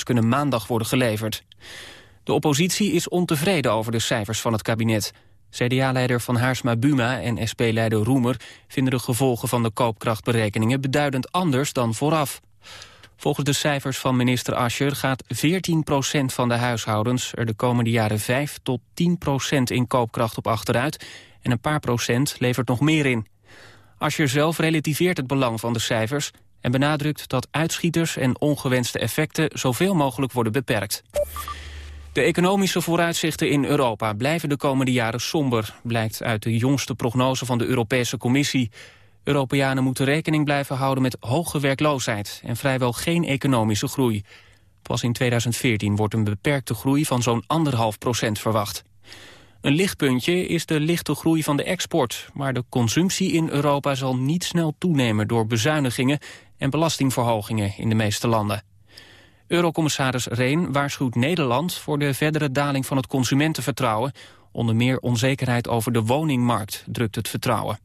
kunnen maandag worden geleverd. De oppositie is ontevreden over de cijfers van het kabinet. CDA-leider Van Haarsma Buma en SP-leider Roemer... vinden de gevolgen van de koopkrachtberekeningen beduidend anders dan vooraf. Volgens de cijfers van minister Ascher gaat 14% van de huishoudens... er de komende jaren 5 tot 10% in koopkracht op achteruit... en een paar procent levert nog meer in. Ascher zelf relativeert het belang van de cijfers... en benadrukt dat uitschieters en ongewenste effecten... zoveel mogelijk worden beperkt. De economische vooruitzichten in Europa blijven de komende jaren somber... blijkt uit de jongste prognose van de Europese Commissie. Europeanen moeten rekening blijven houden met hoge werkloosheid... en vrijwel geen economische groei. Pas in 2014 wordt een beperkte groei van zo'n anderhalf procent verwacht. Een lichtpuntje is de lichte groei van de export... maar de consumptie in Europa zal niet snel toenemen... door bezuinigingen en belastingverhogingen in de meeste landen. Eurocommissaris Reen waarschuwt Nederland voor de verdere daling van het consumentenvertrouwen. Onder meer onzekerheid over de woningmarkt drukt het vertrouwen.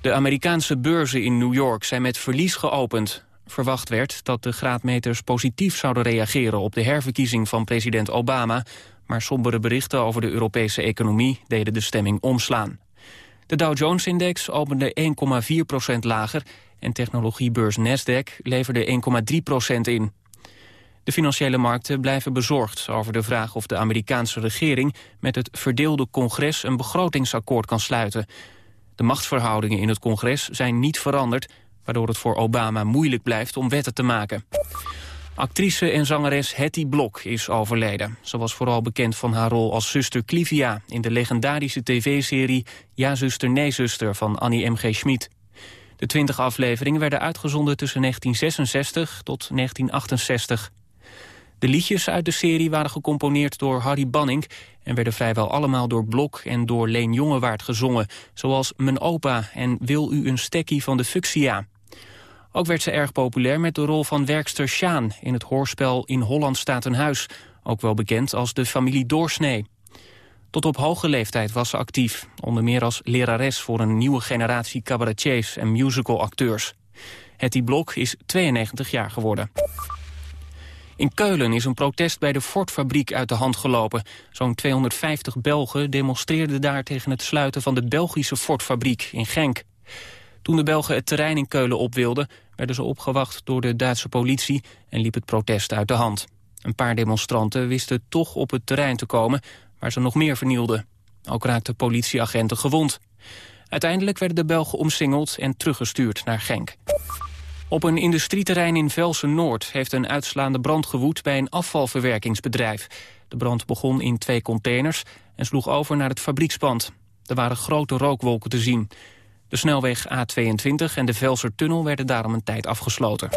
De Amerikaanse beurzen in New York zijn met verlies geopend. Verwacht werd dat de graadmeters positief zouden reageren op de herverkiezing van president Obama, maar sombere berichten over de Europese economie deden de stemming omslaan. De Dow Jones-index opende 1,4% lager en technologiebeurs Nasdaq leverde 1,3% in. De financiële markten blijven bezorgd over de vraag of de Amerikaanse regering met het verdeelde congres een begrotingsakkoord kan sluiten. De machtsverhoudingen in het congres zijn niet veranderd, waardoor het voor Obama moeilijk blijft om wetten te maken. Actrice en zangeres Hetty Blok is overleden. Ze was vooral bekend van haar rol als zuster Clivia... in de legendarische tv-serie Ja zuster, nee zuster van Annie M.G. Schmid. De twintig afleveringen werden uitgezonden tussen 1966 tot 1968. De liedjes uit de serie waren gecomponeerd door Harry Banning... en werden vrijwel allemaal door Blok en door Leen Jongewaard gezongen... zoals Mijn opa en Wil u een stekkie van de Fuchsia. Ook werd ze erg populair met de rol van werkster Sjaan... in het hoorspel In Holland staat een huis... ook wel bekend als de familie Doorsnee. Tot op hoge leeftijd was ze actief, onder meer als lerares... voor een nieuwe generatie cabaretiers en musicalacteurs. Hetty Blok is 92 jaar geworden. In Keulen is een protest bij de Ford-fabriek uit de hand gelopen. Zo'n 250 Belgen demonstreerden daar tegen het sluiten van de Belgische Ford-fabriek in Genk. Toen de Belgen het terrein in Keulen op wilden, werden ze opgewacht door de Duitse politie en liep het protest uit de hand. Een paar demonstranten wisten toch op het terrein te komen, waar ze nog meer vernielden. Ook raakten politieagenten gewond. Uiteindelijk werden de Belgen omsingeld en teruggestuurd naar Genk. Op een industrieterrein in Velsen-Noord heeft een uitslaande brand gewoed bij een afvalverwerkingsbedrijf. De brand begon in twee containers en sloeg over naar het fabriekspand. Er waren grote rookwolken te zien. De snelweg A22 en de Velsertunnel werden daarom een tijd afgesloten.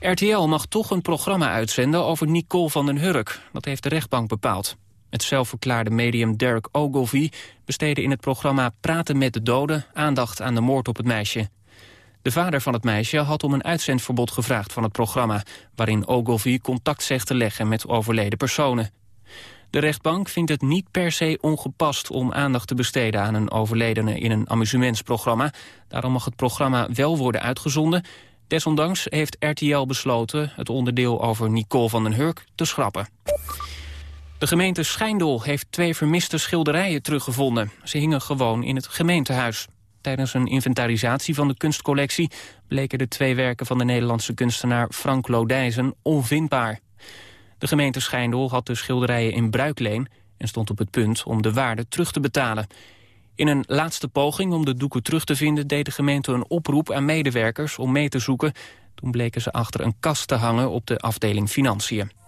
RTL mag toch een programma uitzenden over Nicole van den Hurk. Dat heeft de rechtbank bepaald. Het zelfverklaarde medium Derek Ogilvie besteedde in het programma Praten met de Doden aandacht aan de moord op het meisje. De vader van het meisje had om een uitzendverbod gevraagd van het programma... waarin Ogilvy contact zegt te leggen met overleden personen. De rechtbank vindt het niet per se ongepast om aandacht te besteden aan een overledene in een amusementsprogramma. Daarom mag het programma wel worden uitgezonden. Desondanks heeft RTL besloten het onderdeel over Nicole van den Hurk te schrappen. De gemeente Schijndel heeft twee vermiste schilderijen teruggevonden. Ze hingen gewoon in het gemeentehuis. Tijdens een inventarisatie van de kunstcollectie bleken de twee werken van de Nederlandse kunstenaar Frank Lodijzen onvindbaar. De gemeente Schijndel had de schilderijen in bruikleen en stond op het punt om de waarde terug te betalen. In een laatste poging om de doeken terug te vinden deed de gemeente een oproep aan medewerkers om mee te zoeken. Toen bleken ze achter een kast te hangen op de afdeling Financiën.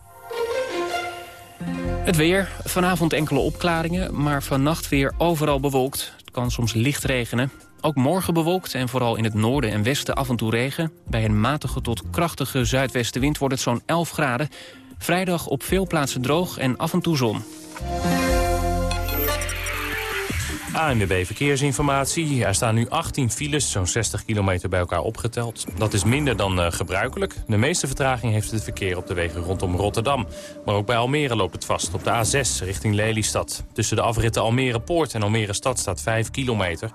Het weer. Vanavond enkele opklaringen, maar vannacht weer overal bewolkt. Het kan soms licht regenen. Ook morgen bewolkt en vooral in het noorden en westen af en toe regen. Bij een matige tot krachtige zuidwestenwind wordt het zo'n 11 graden. Vrijdag op veel plaatsen droog en af en toe zon. ANWB Verkeersinformatie. Er staan nu 18 files, zo'n 60 kilometer bij elkaar opgeteld. Dat is minder dan uh, gebruikelijk. De meeste vertraging heeft het verkeer op de wegen rondom Rotterdam. Maar ook bij Almere loopt het vast. Op de A6 richting Lelystad. Tussen de afritten Almere Poort en Almere Stad staat 5 kilometer.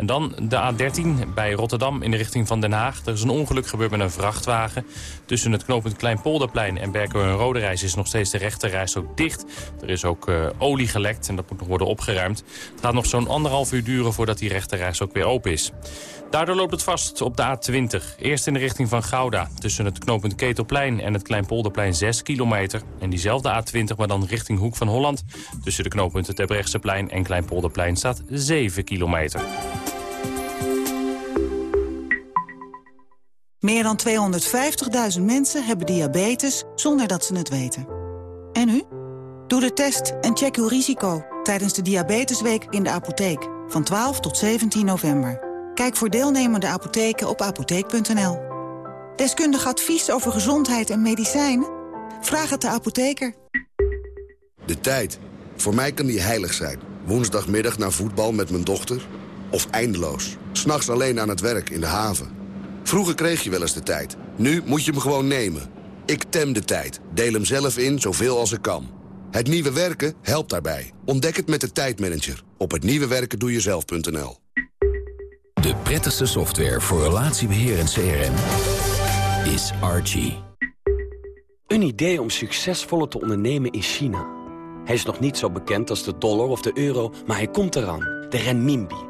En dan de A13 bij Rotterdam in de richting van Den Haag. Er is een ongeluk gebeurd met een vrachtwagen. Tussen het knooppunt Kleinpolderplein en Berkel en Roderijs is nog steeds de rechterreis ook dicht. Er is ook uh, olie gelekt en dat moet nog worden opgeruimd. Het gaat nog zo'n anderhalf uur duren voordat die rechterreis ook weer open is. Daardoor loopt het vast op de A20. Eerst in de richting van Gouda. Tussen het knooppunt Ketelplein en het Kleinpolderplein 6 kilometer. En diezelfde A20, maar dan richting Hoek van Holland. Tussen de knooppunten Terbrechtseplein en Kleinpolderplein staat 7 kilometer. Meer dan 250.000 mensen hebben diabetes zonder dat ze het weten. En u? Doe de test en check uw risico tijdens de Diabetesweek in de apotheek van 12 tot 17 november. Kijk voor deelnemende apotheken op apotheek.nl. Deskundig advies over gezondheid en medicijnen? Vraag het de apotheker. De tijd. Voor mij kan die heilig zijn. Woensdagmiddag naar voetbal met mijn dochter. Of eindeloos. S'nachts alleen aan het werk in de haven. Vroeger kreeg je wel eens de tijd. Nu moet je hem gewoon nemen. Ik tem de tijd. Deel hem zelf in zoveel als ik kan. Het nieuwe werken helpt daarbij. Ontdek het met de tijdmanager. Op hetnieuwewerkendoejezelf.nl De prettigste software voor relatiebeheer en CRM is Archie. Een idee om succesvoller te ondernemen in China. Hij is nog niet zo bekend als de dollar of de euro, maar hij komt eraan. De renminbi.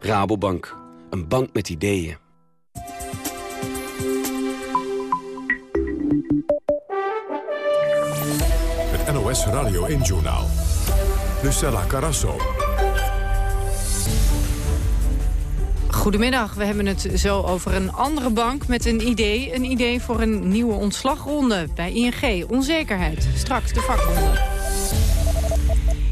Rabobank. Een bank met ideeën. Het NOS Radio 1 Journaal. Lucella Carasso. Goedemiddag, we hebben het zo over een andere bank met een idee. Een idee voor een nieuwe ontslagronde bij ING. Onzekerheid, straks de vakbonden.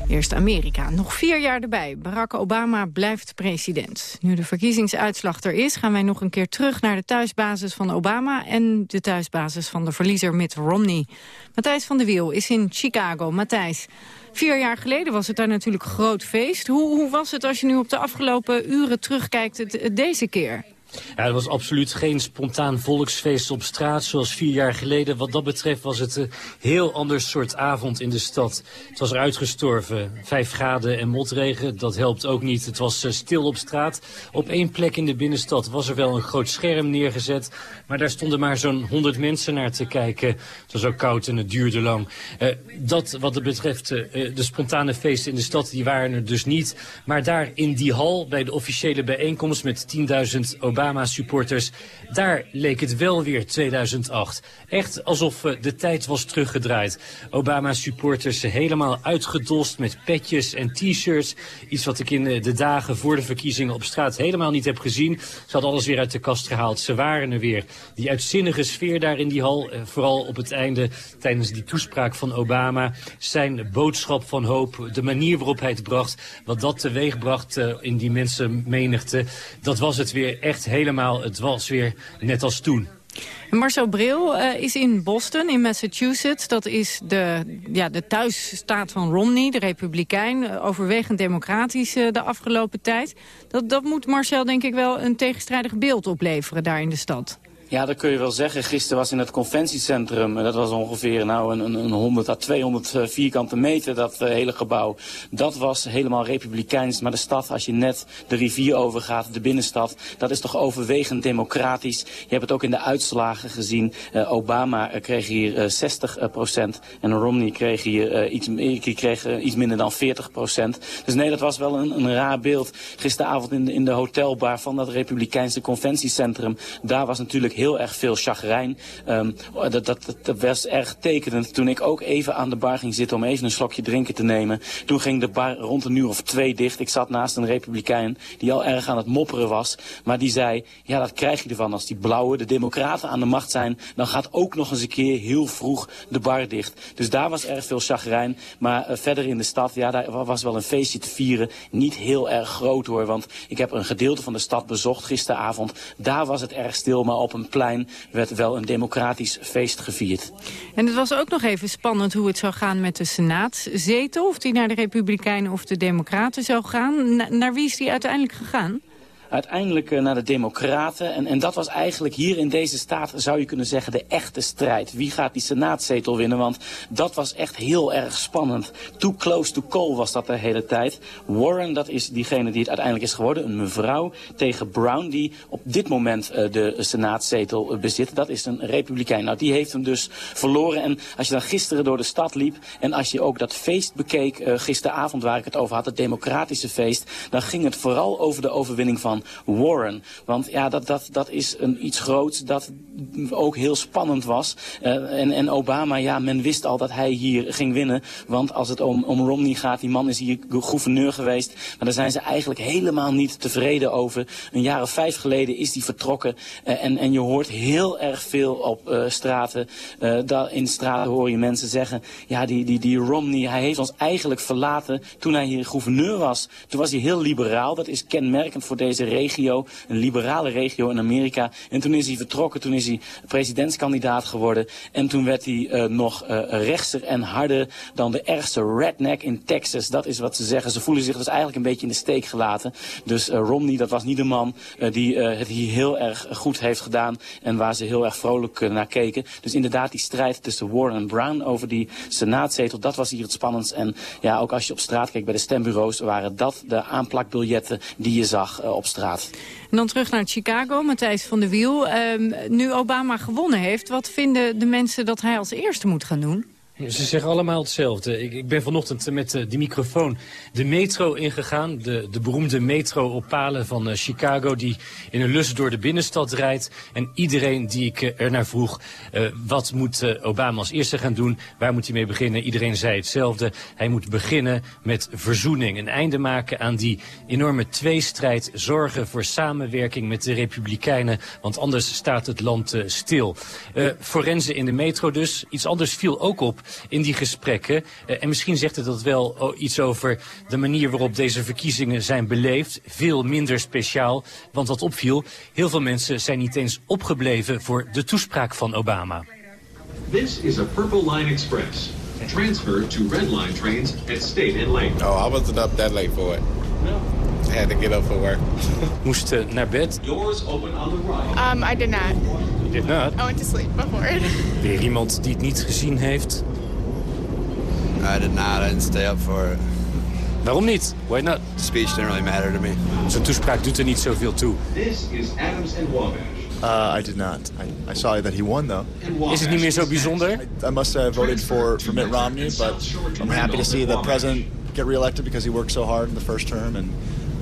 Eerst Amerika. Nog vier jaar erbij. Barack Obama blijft president. Nu de verkiezingsuitslag er is, gaan wij nog een keer terug naar de thuisbasis van Obama... en de thuisbasis van de verliezer Mitt Romney. Matthijs van der Wiel is in Chicago. Matthijs, vier jaar geleden was het daar natuurlijk groot feest. Hoe, hoe was het als je nu op de afgelopen uren terugkijkt deze keer? Ja, het was absoluut geen spontaan volksfeest op straat zoals vier jaar geleden. Wat dat betreft was het een heel ander soort avond in de stad. Het was uitgestorven. Vijf graden en motregen, dat helpt ook niet. Het was eh, stil op straat. Op één plek in de binnenstad was er wel een groot scherm neergezet. Maar daar stonden maar zo'n honderd mensen naar te kijken. Het was ook koud en het duurde lang. Uh, dat wat het betreft uh, de spontane feesten in de stad, die waren er dus niet. Maar daar in die hal, bij de officiële bijeenkomst met 10.000 Obama-supporters. Daar leek het wel weer 2008. Echt alsof uh, de tijd was teruggedraaid. Obama-supporters helemaal uitgedost met petjes en t-shirts. Iets wat ik in de dagen voor de verkiezingen op straat helemaal niet heb gezien. Ze hadden alles weer uit de kast gehaald. Ze waren er weer. Die uitzinnige sfeer daar in die hal, uh, vooral op het einde tijdens die toespraak van Obama. Zijn boodschap van hoop, de manier waarop hij het bracht, wat dat teweeg bracht in die mensenmenigte. Dat was het weer echt helemaal, het was weer net als toen. Marcel Bril uh, is in Boston, in Massachusetts. Dat is de, ja, de thuisstaat van Romney, de republikein. Overwegend democratisch uh, de afgelopen tijd. Dat, dat moet Marcel denk ik wel een tegenstrijdig beeld opleveren daar in de stad. Ja, dat kun je wel zeggen. Gisteren was in het conventiecentrum, dat was ongeveer nou, een, een 100 à 200 vierkante meter, dat uh, hele gebouw. Dat was helemaal republikeins. Maar de stad, als je net de rivier overgaat, de binnenstad, dat is toch overwegend democratisch. Je hebt het ook in de uitslagen gezien. Obama kreeg hier uh, 60 procent en Romney kreeg hier iets, kreeg, iets minder dan 40 procent. Dus nee, dat was wel een, een raar beeld. Gisteravond in de, in de hotelbar van dat republikeinse conventiecentrum, daar was natuurlijk heel erg veel chagrijn. Um, dat, dat, dat was erg tekenend toen ik ook even aan de bar ging zitten om even een slokje drinken te nemen. Toen ging de bar rond een uur of twee dicht. Ik zat naast een republikein die al erg aan het mopperen was. Maar die zei, ja dat krijg je ervan als die blauwe, de democraten aan de macht zijn. Dan gaat ook nog eens een keer heel vroeg de bar dicht. Dus daar was erg veel chagrijn. Maar uh, verder in de stad, ja daar was wel een feestje te vieren. Niet heel erg groot hoor, want ik heb een gedeelte van de stad bezocht gisteravond. Daar was het erg stil, maar op een plein werd wel een democratisch feest gevierd. En het was ook nog even spannend hoe het zou gaan met de senaatszetel. Of die naar de Republikeinen of de Democraten zou gaan. naar wie is die uiteindelijk gegaan? Uiteindelijk uh, naar de democraten. En, en dat was eigenlijk hier in deze staat, zou je kunnen zeggen, de echte strijd. Wie gaat die senaatzetel winnen? Want dat was echt heel erg spannend. Too close to call was dat de hele tijd. Warren, dat is diegene die het uiteindelijk is geworden. Een mevrouw tegen Brown, die op dit moment uh, de senaatzetel uh, bezit. Dat is een republikein. Nou, die heeft hem dus verloren. En als je dan gisteren door de stad liep en als je ook dat feest bekeek, gisteravond waar ik het over had, het democratische feest, dan ging het vooral over de overwinning van Warren. Want ja, dat, dat, dat is een, iets groots dat ook heel spannend was. Uh, en, en Obama, ja, men wist al dat hij hier ging winnen. Want als het om, om Romney gaat, die man is hier gouverneur geweest. Maar daar zijn ze eigenlijk helemaal niet tevreden over. Een jaar of vijf geleden is hij vertrokken. Uh, en, en je hoort heel erg veel op uh, straten. daar in straten hoor je mensen zeggen... ja, die, die, die Romney, hij heeft ons eigenlijk verlaten toen hij hier gouverneur was. Toen was hij heel liberaal. Dat is kenmerkend voor deze regio, een liberale regio in Amerika. En toen is hij vertrokken, toen is hij presidentskandidaat geworden. En toen werd hij uh, nog uh, rechtser en harder dan de ergste redneck in Texas. Dat is wat ze zeggen. Ze voelen zich dus eigenlijk een beetje in de steek gelaten. Dus uh, Romney, dat was niet de man die het hier heel erg goed heeft gedaan. En waar ze heel erg vrolijk naar keken. Dus inderdaad die strijd tussen Warren en Brown over die senaatzetel, dat was hier het spannendst. En ja, ook als je op straat keek bij de stembureaus, waren dat de aanplakbiljetten die je zag op straat. En dan terug naar Chicago, Matthijs van der Wiel. Um, nu Obama gewonnen heeft, wat vinden de mensen dat hij als eerste moet gaan doen? Ze zeggen allemaal hetzelfde. Ik, ik ben vanochtend met uh, die microfoon de metro ingegaan. De, de beroemde metro op palen van uh, Chicago die in een lus door de binnenstad rijdt. En iedereen die ik uh, ernaar vroeg, wat moet Obama als eerste gaan doen? Waar moet hij mee beginnen? Iedereen zei hetzelfde. Hij moet beginnen met verzoening. Een einde maken aan die enorme tweestrijd. Zorgen voor samenwerking met de Republikeinen. Want anders staat het land stil. forensen in de metro dus. Iets anders viel ook op in die gesprekken. Uh, en misschien zegt het dat wel iets over de manier waarop deze verkiezingen zijn beleefd. Veel minder speciaal, want wat opviel, heel veel mensen zijn niet eens opgebleven voor de toespraak van Obama. This is a Purple Line Express. Transfer to Red Line trains at State and Lake. Oh, I wasn't up that late for it. No. I had to get up for work. Moest uh, naar bed. Doors open on the right. Um, I did not. You did not? I went to sleep before it. Weer iemand die het niet gezien heeft. I did not. I didn't stay up for it. Waarom niet? Why not? The speech didn't really matter to me. Zijn toespraak doet er niet zoveel toe. This is Adams and Wabash. Uh, I did not. I, I saw that he won, though. Is het niet meer zo bijzonder? I, I must have voted for, for Mitt Romney, but I'm happy to see the president get reelected because he worked so hard in the first term. And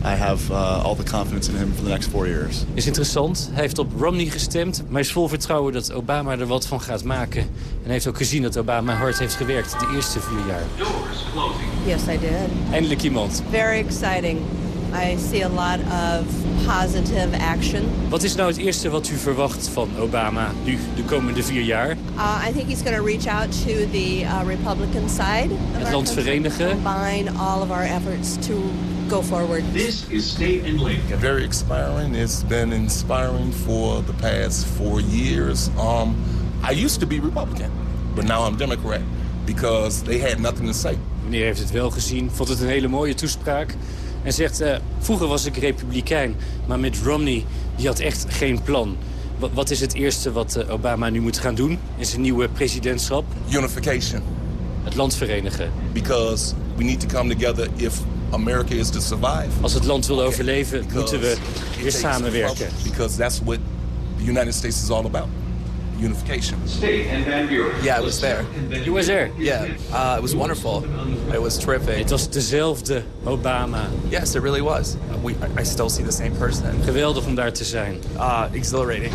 I have uh, all the confidence in him for the next four years. Is interessant. Hij heeft op Romney gestemd, maar is vol vertrouwen dat Obama er wat van gaat maken. En hij heeft ook gezien dat Obama hard heeft gewerkt de eerste vier jaar. Yes, I did. Eindelijk iemand. Very exciting. I see a lot of positive action. Wat is nou het eerste wat u verwacht van Obama nu de komende vier jaar? Uh, I think he's going to reach out to the uh, Republican side. Het land verenigen. Combine all of our efforts to go forward. This is State and Link. Very inspiring. It's been inspiring for the past four years. Um, I used to be Republican, but now I'm Democrat because they had nothing to say. Meneer heeft het wel gezien, vond het een hele mooie toespraak. En zegt, uh, vroeger was ik republikein, maar met Romney, die had echt geen plan. Wat, wat is het eerste wat uh, Obama nu moet gaan doen in zijn nieuwe presidentschap? Unification. Het land verenigen. Because we need to come together if America is to survive. Als het land wil overleven, moeten we weer samenwerken. Because that's what the United States is all about. Unification. Yeah, I was there. You was there? Yeah, uh, it was wonderful. It was terrific. Het was dezelfde Obama. Yes, it really was. We, I still see the same person. Geweldig om daar te zijn. Uh, exhilarating.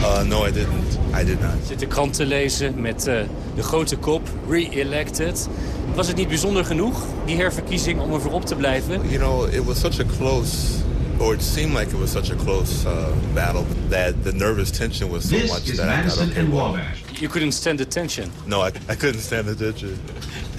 Uh, no, I didn't. I did not. Zit de krant te lezen met uh, de grote kop, re-elected. Was het niet bijzonder genoeg, die herverkiezing, om er voorop te blijven? You know, it was such a close or it seemed like it was such a close uh, battle that the nervous tension was so This much is that I Madison thought, okay, and Wabash. You couldn't stand the tension. no, I, I couldn't stand the tension.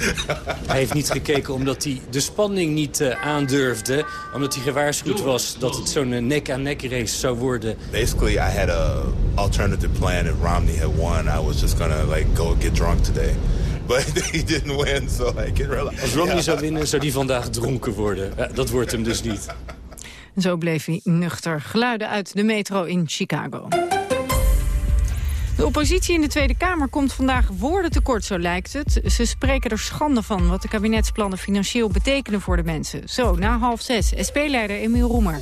Hij heeft niet gekeken omdat hij de spanning niet uh, aandurfde. Omdat hij gewaarschuwd was dat het zo'n nek-aan-nek race zou worden. Basically, I had a alternative plan. If Romney had won, I was just gonna like go get drunk today. But he didn't win, so I can realize. Als Romney zou winnen, zou die vandaag dronken worden. Ja, dat wordt hem dus niet. En zo bleef hij nuchter. Geluiden uit de metro in Chicago. De oppositie in de Tweede Kamer komt vandaag woorden tekort, zo lijkt het. Ze spreken er schande van wat de kabinetsplannen financieel betekenen voor de mensen. Zo, na half zes, SP-leider Emiel Roemer.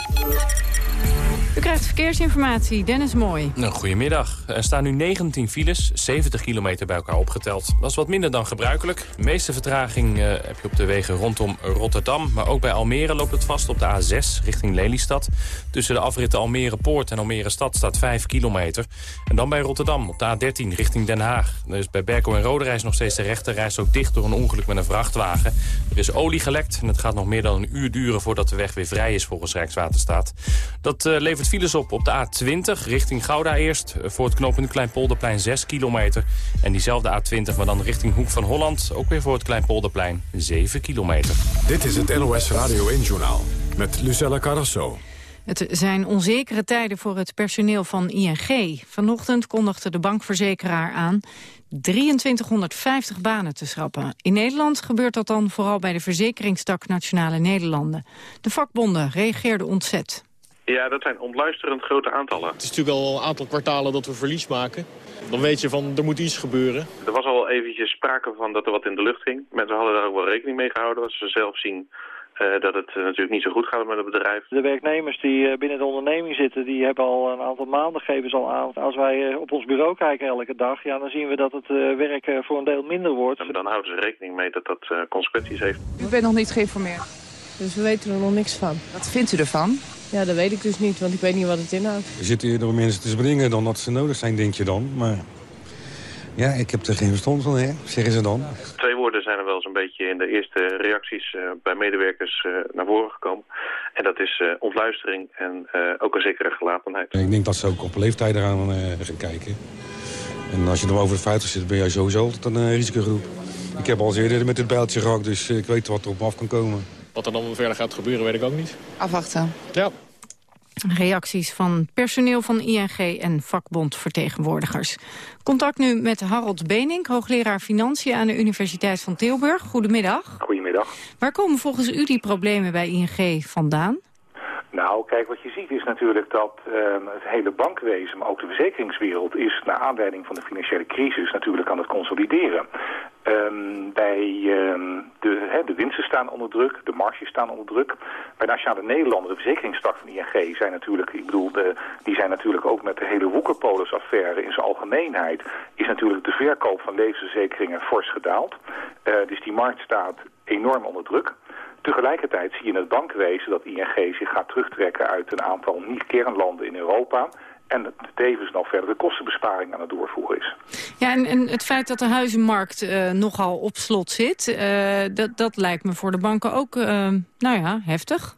U krijgt verkeersinformatie, Dennis Mooi. Nou, goedemiddag. Er staan nu 19 files, 70 kilometer bij elkaar opgeteld. Dat is wat minder dan gebruikelijk. De meeste vertraging uh, heb je op de wegen rondom Rotterdam. Maar ook bij Almere loopt het vast op de A6 richting Lelystad. Tussen de afritten Almere Poort en Almere Stad staat 5 kilometer. En dan bij Rotterdam op de A13 richting Den Haag. Dus bij Berkel en Roderijs nog steeds de rechterreis ook dicht door een ongeluk met een vrachtwagen. Er is olie gelekt en het gaat nog meer dan een uur duren voordat de weg weer vrij is volgens Rijkswaterstaat. Dat uh, levert files op op de A20 richting Gouda eerst. Voor het knooppunt Kleinpolderplein 6 kilometer. En diezelfde A20, maar dan richting Hoek van Holland. Ook weer voor het Kleinpolderplein 7 kilometer. Dit is het NOS Radio 1-journaal met Lucella Carrasso. Het zijn onzekere tijden voor het personeel van ING. Vanochtend kondigde de bankverzekeraar aan 2350 banen te schrappen. In Nederland gebeurt dat dan vooral bij de verzekeringstak Nationale Nederlanden. De vakbonden reageerden ontzet. Ja, dat zijn ontluisterend grote aantallen. Het is natuurlijk al een aantal kwartalen dat we verlies maken. Dan weet je van, er moet iets gebeuren. Er was al eventjes sprake van dat er wat in de lucht ging. Mensen hadden daar ook wel rekening mee gehouden als ze zelf zien uh, dat het uh, natuurlijk niet zo goed gaat met het bedrijf. De werknemers die uh, binnen de onderneming zitten, die hebben al een aantal maanden geven ze al aan. Als wij op ons bureau kijken elke dag, ja, dan zien we dat het werk voor een deel minder wordt. En dan houden ze rekening mee dat dat consequenties heeft. U bent nog niet geïnformeerd? Dus we weten er nog niks van. Wat vindt u ervan? Ja, dat weet ik dus niet, want ik weet niet wat het inhoudt. Je zit eerder om mensen te springen dan dat ze nodig zijn, denk je dan. Maar ja, ik heb er geen verstand van, hè? zeggen ze dan. Twee woorden zijn er wel eens een beetje in de eerste reacties uh, bij medewerkers uh, naar voren gekomen. En dat is uh, ontluistering en ook een zekere gelatenheid. Ik denk dat ze ook op leeftijd eraan gaan kijken. En als je dan over de 50 zit, ben jij sowieso altijd een risicogroep. Ik heb al eens eerder met dit bijltje gehakt, dus ik weet wat er op me af kan komen. Wat er dan verder gaat gebeuren, weet ik ook niet. Afwachten. Ja. Reacties van personeel van ING en vakbondvertegenwoordigers. Contact nu met Harold Benink, hoogleraar Financiën aan de Universiteit van Tilburg. Goedemiddag. Goedemiddag. Waar komen volgens u die problemen bij ING vandaan? Nou, kijk, wat je ziet is natuurlijk dat uh, het hele bankwezen, maar ook de verzekeringswereld, is naar aanleiding van de financiële crisis natuurlijk aan het consolideren. Um, bij um, de, de winsten staan onder druk, de marges staan onder druk. Bij Nationale Nederlanden, de verzekeringstak van ING, zijn natuurlijk, ik bedoel, de, die zijn natuurlijk ook met de hele Woekerpolis-affaire in zijn algemeenheid, is natuurlijk de verkoop van levensverzekeringen fors gedaald. Uh, dus die markt staat enorm onder druk. Tegelijkertijd zie je in het bankwezen dat ING zich gaat terugtrekken uit een aantal niet-kernlanden in Europa en tevens nog verder de kostenbesparing aan het doorvoeren is. Ja, en, en het feit dat de huizenmarkt uh, nogal op slot zit, uh, dat, dat lijkt me voor de banken ook, uh, nou ja, heftig.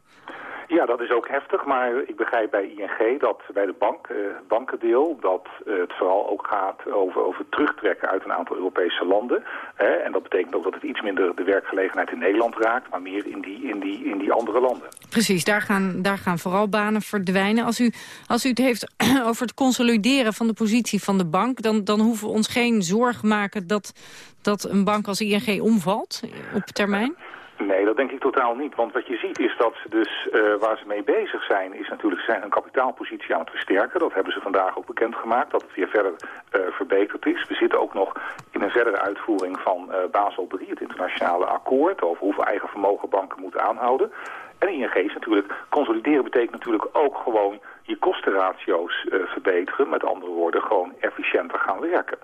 Ja, dat is ook heftig, maar ik begrijp bij ING dat bij de bank, uh, bankendeel dat uh, het vooral ook gaat over, over terugtrekken uit een aantal Europese landen. En dat betekent ook dat het iets minder de werkgelegenheid in Nederland raakt, maar meer in die, in die, in die andere landen. Precies, daar gaan, daar gaan vooral banen verdwijnen. Als u, als u het heeft over het consolideren van de positie van de bank, dan, dan hoeven we ons geen zorg maken dat, dat een bank als ING omvalt op termijn? Nee, dat denk ik totaal niet. Want wat je ziet is dat ze dus uh, waar ze mee bezig zijn... is natuurlijk zijn hun kapitaalpositie aan het versterken. Dat hebben ze vandaag ook bekendgemaakt, dat het weer verder uh, verbeterd is. We zitten ook nog in een verdere uitvoering van uh, Basel III... het internationale akkoord over hoeveel eigen vermogen banken moeten aanhouden. En ING is natuurlijk... consolideren betekent natuurlijk ook gewoon je kostenratio's verbeteren. Met andere woorden, gewoon efficiënter gaan werken.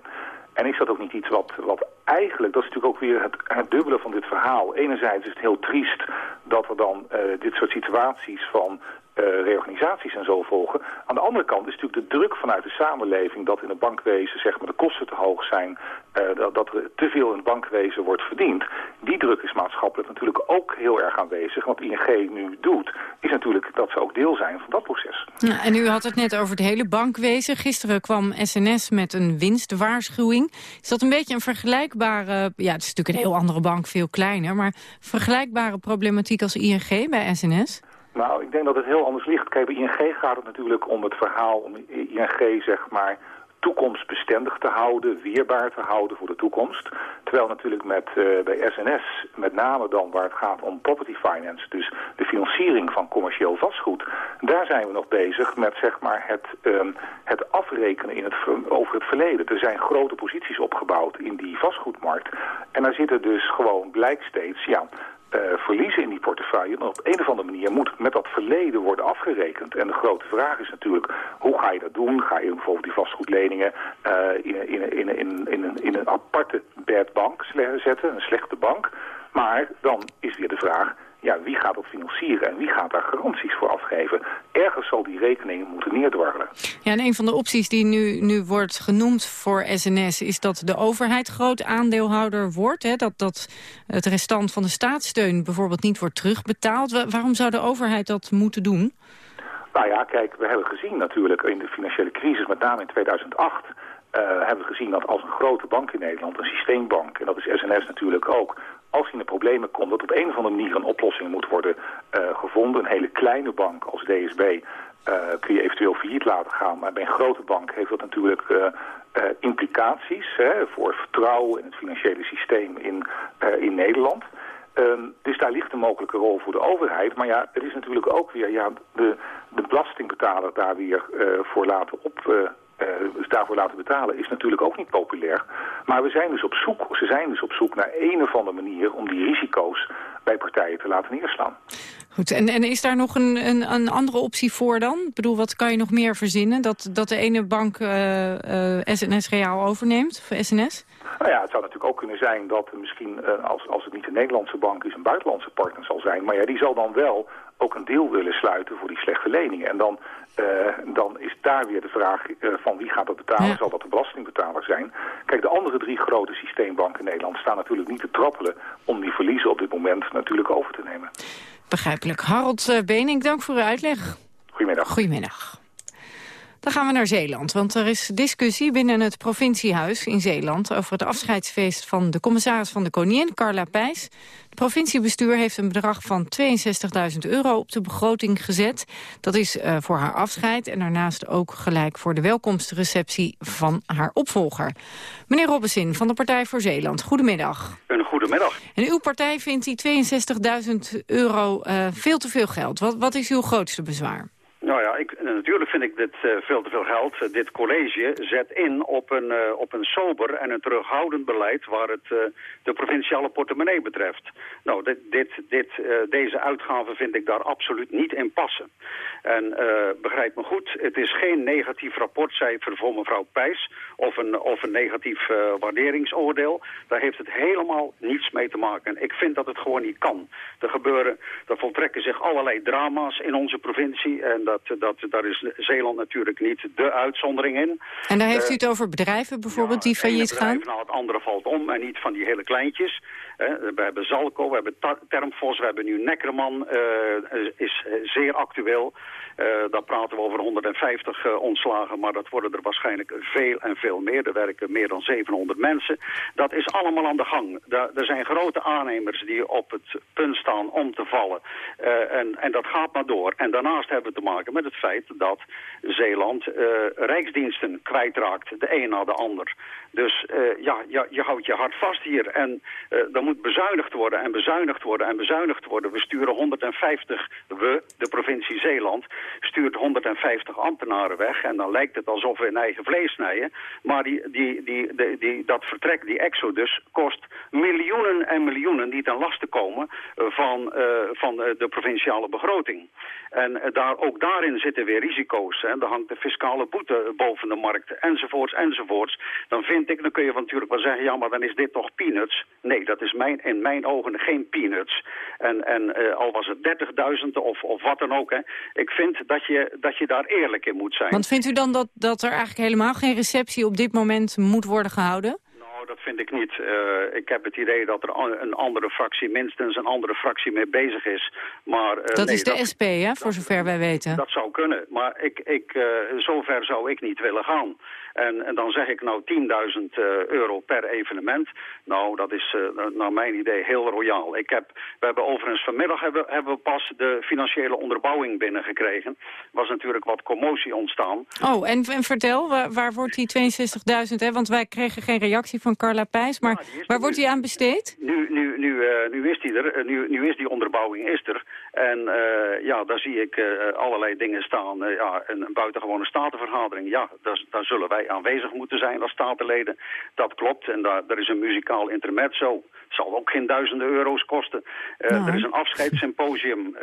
En is dat ook niet iets wat, wat eigenlijk, dat is natuurlijk ook weer het, het dubbele van dit verhaal. Enerzijds is het heel triest dat er dan uh, dit soort situaties van reorganisaties en zo volgen. Aan de andere kant is natuurlijk de druk vanuit de samenleving dat in het bankwezen zeg maar, de kosten te hoog zijn, uh, dat, dat, er te veel in het bankwezen wordt verdiend. Die druk is maatschappelijk natuurlijk ook heel erg aanwezig. Wat ING nu doet, is natuurlijk dat ze ook deel zijn van dat proces. Ja, en u had het net over het hele bankwezen. Gisteren kwam SNS met een winstwaarschuwing. Is dat een beetje een vergelijkbare, ja het is natuurlijk een heel andere bank, veel kleiner, maar vergelijkbare problematiek als ING bij SNS? Nou, ik denk dat het heel anders ligt. Kijk, bij ING gaat het natuurlijk om het verhaal om ING, zeg maar, toekomstbestendig te houden, weerbaar te houden voor de toekomst. Terwijl natuurlijk met, uh, bij SNS, met name dan waar het gaat om property finance, dus de financiering van commercieel vastgoed, daar zijn we nog bezig met zeg maar het, um, het afrekenen in het, over het verleden. Er zijn grote posities opgebouwd in die vastgoedmarkt en daar zitten dus gewoon blijkt steeds, ja, uh, verliezen in die portefeuille. Maar op een of andere manier moet met dat verleden worden afgerekend. En de grote vraag is natuurlijk, hoe ga je dat doen? Ga je bijvoorbeeld die vastgoedleningen in, in, in, in, in, een, in een aparte bad bank zetten, een slechte bank? Maar dan is weer de vraag, ja, wie gaat dat financieren en wie gaat daar garanties voor afgeven? Ergens zal die rekening moeten neerdwarrelen. Ja, en een van de opties die nu, nu wordt genoemd voor SNS... is dat de overheid groot aandeelhouder wordt. Hè? Dat, dat het restant van de staatssteun bijvoorbeeld niet wordt terugbetaald. waarom zou de overheid dat moeten doen? Nou ja, kijk, we hebben gezien natuurlijk in de financiële crisis, met name in 2008... Uh, hebben we gezien dat als een grote bank in Nederland, een systeembank... en dat is SNS natuurlijk ook als hij in de problemen komt, dat op een of andere manier een oplossing moet worden uh, gevonden. Een hele kleine bank als DSB uh, kun je eventueel failliet laten gaan. Maar bij een grote bank heeft dat natuurlijk uh, implicaties hè, voor vertrouwen in het financiële systeem in, in Nederland. Um, dus daar ligt een mogelijke rol voor de overheid. Maar ja, het is natuurlijk ook weer ja, de, de belastingbetaler daar weer voor laten op uh, daarvoor laten betalen is natuurlijk ook niet populair. Maar we zijn dus op zoek, ze zijn dus op zoek naar een of andere manier om die risico's bij partijen te laten neerslaan. Goed, en, en is daar nog een, een, een, andere optie voor dan? Ik bedoel, wat kan je nog meer verzinnen? Dat, dat de ene bank uh, uh, SNS Reaal overneemt, voor SNS? Nou ja, het zou natuurlijk ook kunnen zijn dat misschien, als, als het niet een Nederlandse bank is, een buitenlandse partner zal zijn. Maar ja, die zal dan wel ook een deel willen sluiten voor die slechte leningen. En dan, uh, dan is daar weer de vraag uh, van wie gaat dat betalen? Ja. Zal dat de belastingbetaler zijn? Kijk, de andere drie grote systeembanken in Nederland staan natuurlijk niet te trappelen om die verliezen op dit moment natuurlijk over te nemen. Begrijpelijk. Harold Benink, dank voor uw uitleg. Goedemiddag. Goedemiddag. Dan gaan we naar Zeeland, want er is discussie binnen het provinciehuis in Zeeland... over het afscheidsfeest van de commissaris van de Koningin, Carla Pijs. Het provinciebestuur heeft een bedrag van 62.000 euro op de begroting gezet. Dat is uh, voor haar afscheid en daarnaast ook gelijk voor de welkomstreceptie van haar opvolger. Meneer Robbesin van de Partij voor Zeeland, goedemiddag. Een goedemiddag. En uw partij vindt die 62.000 euro uh, veel te veel geld. Wat, wat is uw grootste bezwaar? Nou ja, ik, natuurlijk vind ik dit uh, veel te veel geld. Uh, dit college zet in op een, uh, op een sober en een terughoudend beleid waar het de provinciale portemonnee betreft. Nou, dit, dit, dit, deze uitgaven vind ik daar absoluut niet in passen. En begrijp me goed, het is geen negatief rapportcijfer voor mevrouw Pijs of een, of een negatief waarderingsoordeel. Daar heeft het helemaal niets mee te maken. Ik vind dat het gewoon niet kan. Er gebeuren, er voltrekken zich allerlei drama's in onze provincie en dat, dat, daar is Zeeland natuurlijk niet de uitzondering in. En daar heeft u het over bedrijven bijvoorbeeld die failliet gaan? Nou, het andere valt om en niet van die hele kleintjes. We hebben Zalco, we hebben Termfos, we hebben nu Neckerman, uh, is zeer actueel. Uh, daar praten we over 150 uh, ontslagen, maar dat worden er waarschijnlijk veel en veel meer. Er werken meer dan 700 mensen. Dat is allemaal aan de gang. Er zijn grote aannemers die op het punt staan om te vallen. Uh, en, en dat gaat maar door. En daarnaast hebben we te maken met het feit dat Zeeland rijksdiensten kwijtraakt. De een na de ander. Dus ja, je, houdt je hart vast hier. En dan moet bezuinigd worden en bezuinigd worden en bezuinigd worden. We sturen 150, we, de provincie Zeeland, stuurt 150 ambtenaren weg. En dan lijkt het alsof we in eigen vlees snijden. Maar die, die, die, die, die, dat vertrek, die exodus, kost miljoenen en miljoenen die ten laste komen van, uh, van de provinciale begroting. En daar, ook daarin zitten weer risico's. Hè. Er hangt de fiscale boete boven de markt, enzovoorts, enzovoorts. Dan vind ik, dan kun je natuurlijk wel zeggen, ja, maar dan is dit toch peanuts. Nee, dat is mijn, in mijn ogen geen peanuts. En, en al was het 30.000 of, of wat dan ook, hè. ik vind dat je, dat je daar eerlijk in moet zijn. Want vindt u dan dat, dat er eigenlijk helemaal geen receptie op dit moment moet worden gehouden? dat vind ik niet. Uh, ik heb het idee dat er een andere fractie, minstens een andere fractie mee bezig is. Maar, uh, dat nee, is de dat, SP, hè, voor dat, zover wij weten. Dat zou kunnen, maar ik, ik, uh, zover zou ik niet willen gaan. En, en dan zeg ik nou 10.000 euro per evenement. Nou, dat is naar mijn idee heel royaal. Ik heb, we hebben overigens vanmiddag hebben, hebben we pas de financiële onderbouwing binnengekregen. Er was natuurlijk wat commotie ontstaan. Oh, en, en vertel, waar, waar wordt die 62.000, want wij kregen geen reactie van Carla Pijs, maar waar wordt die aan besteed? Nu, nu, nu, uh, nu is die er, nu, nu is die onderbouwing is er. En uh, ja, daar zie ik uh, allerlei dingen staan. ja, een, een buitengewone statenvergadering, ja, daar, daar zullen wij aanwezig moeten zijn als statenleden. Dat klopt, en daar, er is een muzikaal intermezzo zal ook geen duizenden euro's kosten. Nou. Er is een afscheidssymposium, uh,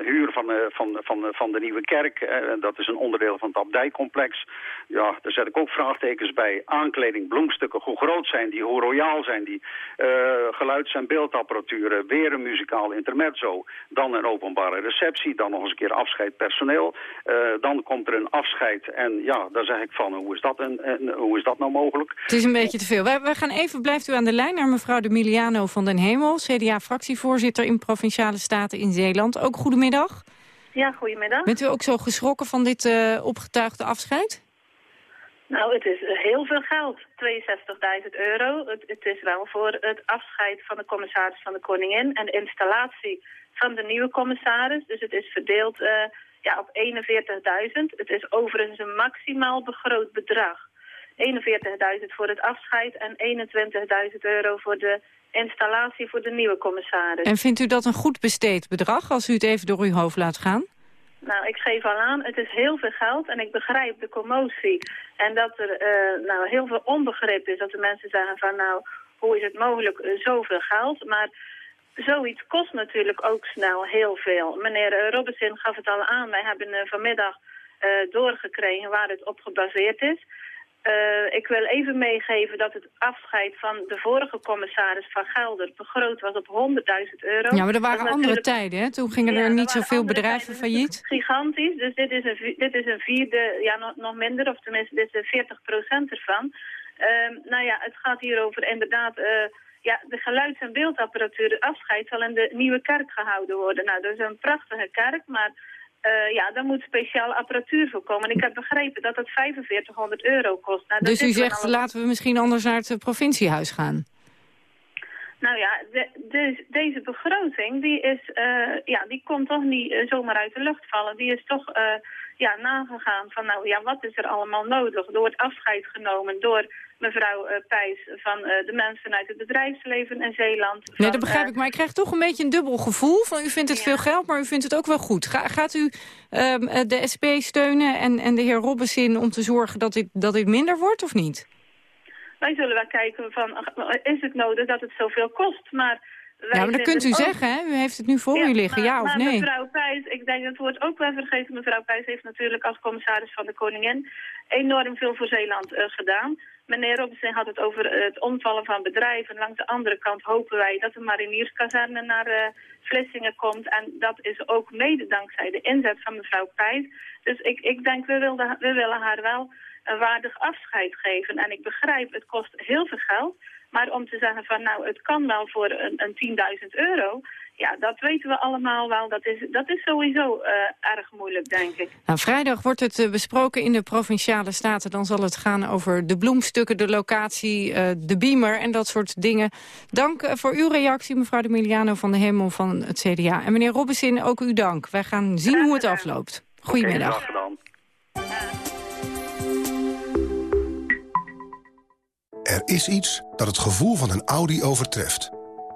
huur van, van, van, van de Nieuwe Kerk. dat is een onderdeel van het abdijcomplex. Ja, daar zet ik ook vraagtekens bij. Aankleding, bloemstukken, hoe groot zijn die, hoe royaal zijn die. geluids- en beeldapparatuur, weer een muzikaal intermezzo. Dan een openbare receptie, dan nog eens een keer afscheid personeel. dan komt er een afscheid en ja, daar zeg ik van, hoe is dat, een, een, hoe is dat nou mogelijk? Het is een beetje te veel. We, we gaan even, blijft u aan de lijn naar mevrouw mevrouw de Miliano van den Hemel, CDA-fractievoorzitter in Provinciale Staten in Zeeland. Ook goedemiddag. Ja, goedemiddag. Bent u ook zo geschrokken van dit uh, opgetuigde afscheid? Nou, het is heel veel geld. 62.000 euro. Het, het, is wel voor het afscheid van de commissaris van de Koningin en de installatie van de nieuwe commissaris. Dus het is verdeeld uh, ja, op 41.000. Het is overigens een maximaal begroot bedrag. 41.000 voor het afscheid en 21.000 euro voor de installatie voor de nieuwe commissaris. En vindt u dat een goed besteed bedrag als u het even door uw hoofd laat gaan? Nou, ik geef al aan, het is heel veel geld en ik begrijp de commotie. En dat er uh, nou, heel veel onbegrip is, dat de mensen zeggen van nou, hoe is het mogelijk uh, zoveel geld? Maar zoiets kost natuurlijk ook snel heel veel. Meneer uh, Robinson gaf het al aan, wij hebben vanmiddag doorgekregen waar het op gebaseerd is. Uh, ik wil even meegeven dat het afscheid van de vorige commissaris van Gelder begroot was op 100.000 euro. Ja, maar er waren andere tijden, hè? Toen gingen er niet zoveel bedrijven failliet. Gigantisch, dus dit is een, dit is een vierde, ja, nog, nog minder, of tenminste dit is 40 procent ervan. Uh, nou ja, het gaat hier over inderdaad... Uh, ja, de geluids- en beeldapparatuur, afscheid zal in de nieuwe kerk gehouden worden. Nou, dat is een prachtige kerk, maar uh, ja, daar moet speciale apparatuur voor komen. En ik heb begrepen dat het 4500 euro kost. Nou, dus u zegt, laten we misschien anders naar het provinciehuis gaan? Nou ja, de, de, deze begroting, die, is, uh, ja, die komt toch niet uh, zomaar uit de lucht vallen. Die is toch ja, nagegaan van, nou ja, wat is er allemaal nodig? Door het afscheid genomen, door mevrouw uh, Pijs van uh, de mensen uit het bedrijfsleven in Zeeland. Van, nee, dat begrijp uh, ik, maar ik krijg toch een beetje een dubbel gevoel. Van, u vindt het ja. veel geld, maar u vindt het ook wel goed. Ga, gaat u um, de SP steunen en, en de heer Robbesin om te zorgen dat dit, dat dit minder wordt of niet? Wij zullen wel kijken van, is het nodig dat het zoveel kost? Maar ja, maar dat kunt u ook... zeggen, hè? U heeft het nu voor ja, u liggen, maar, ja of maar nee? mevrouw Pijs, ik denk dat wordt ook wel vergeten. Mevrouw Pijs heeft natuurlijk als commissaris van de Koningin enorm veel voor Zeeland uh, gedaan. Meneer Robinson had het over het omvallen van bedrijven. Langs de andere kant hopen wij dat de marinierskazerne naar uh, komt. En dat is ook mede dankzij de inzet van mevrouw Pijs. Dus ik, ik denk, we, wilden, we willen haar wel een waardig afscheid geven. En ik begrijp, het kost heel veel geld. Maar om te zeggen van nou, het kan wel voor een, een 10.000 euro... Ja, dat weten we allemaal wel. Dat is, dat is sowieso uh, erg moeilijk, denk ik. Nou, vrijdag wordt het uh, besproken in de Provinciale Staten. Dan zal het gaan over de bloemstukken, de locatie, uh, de beamer en dat soort dingen. Dank voor uw reactie, mevrouw de Miliano van de Hemel van het CDA. En meneer Robbesin, ook u dank. Wij gaan zien hoe het afloopt. Goedemiddag. Okay, er is iets dat het gevoel van een Audi overtreft.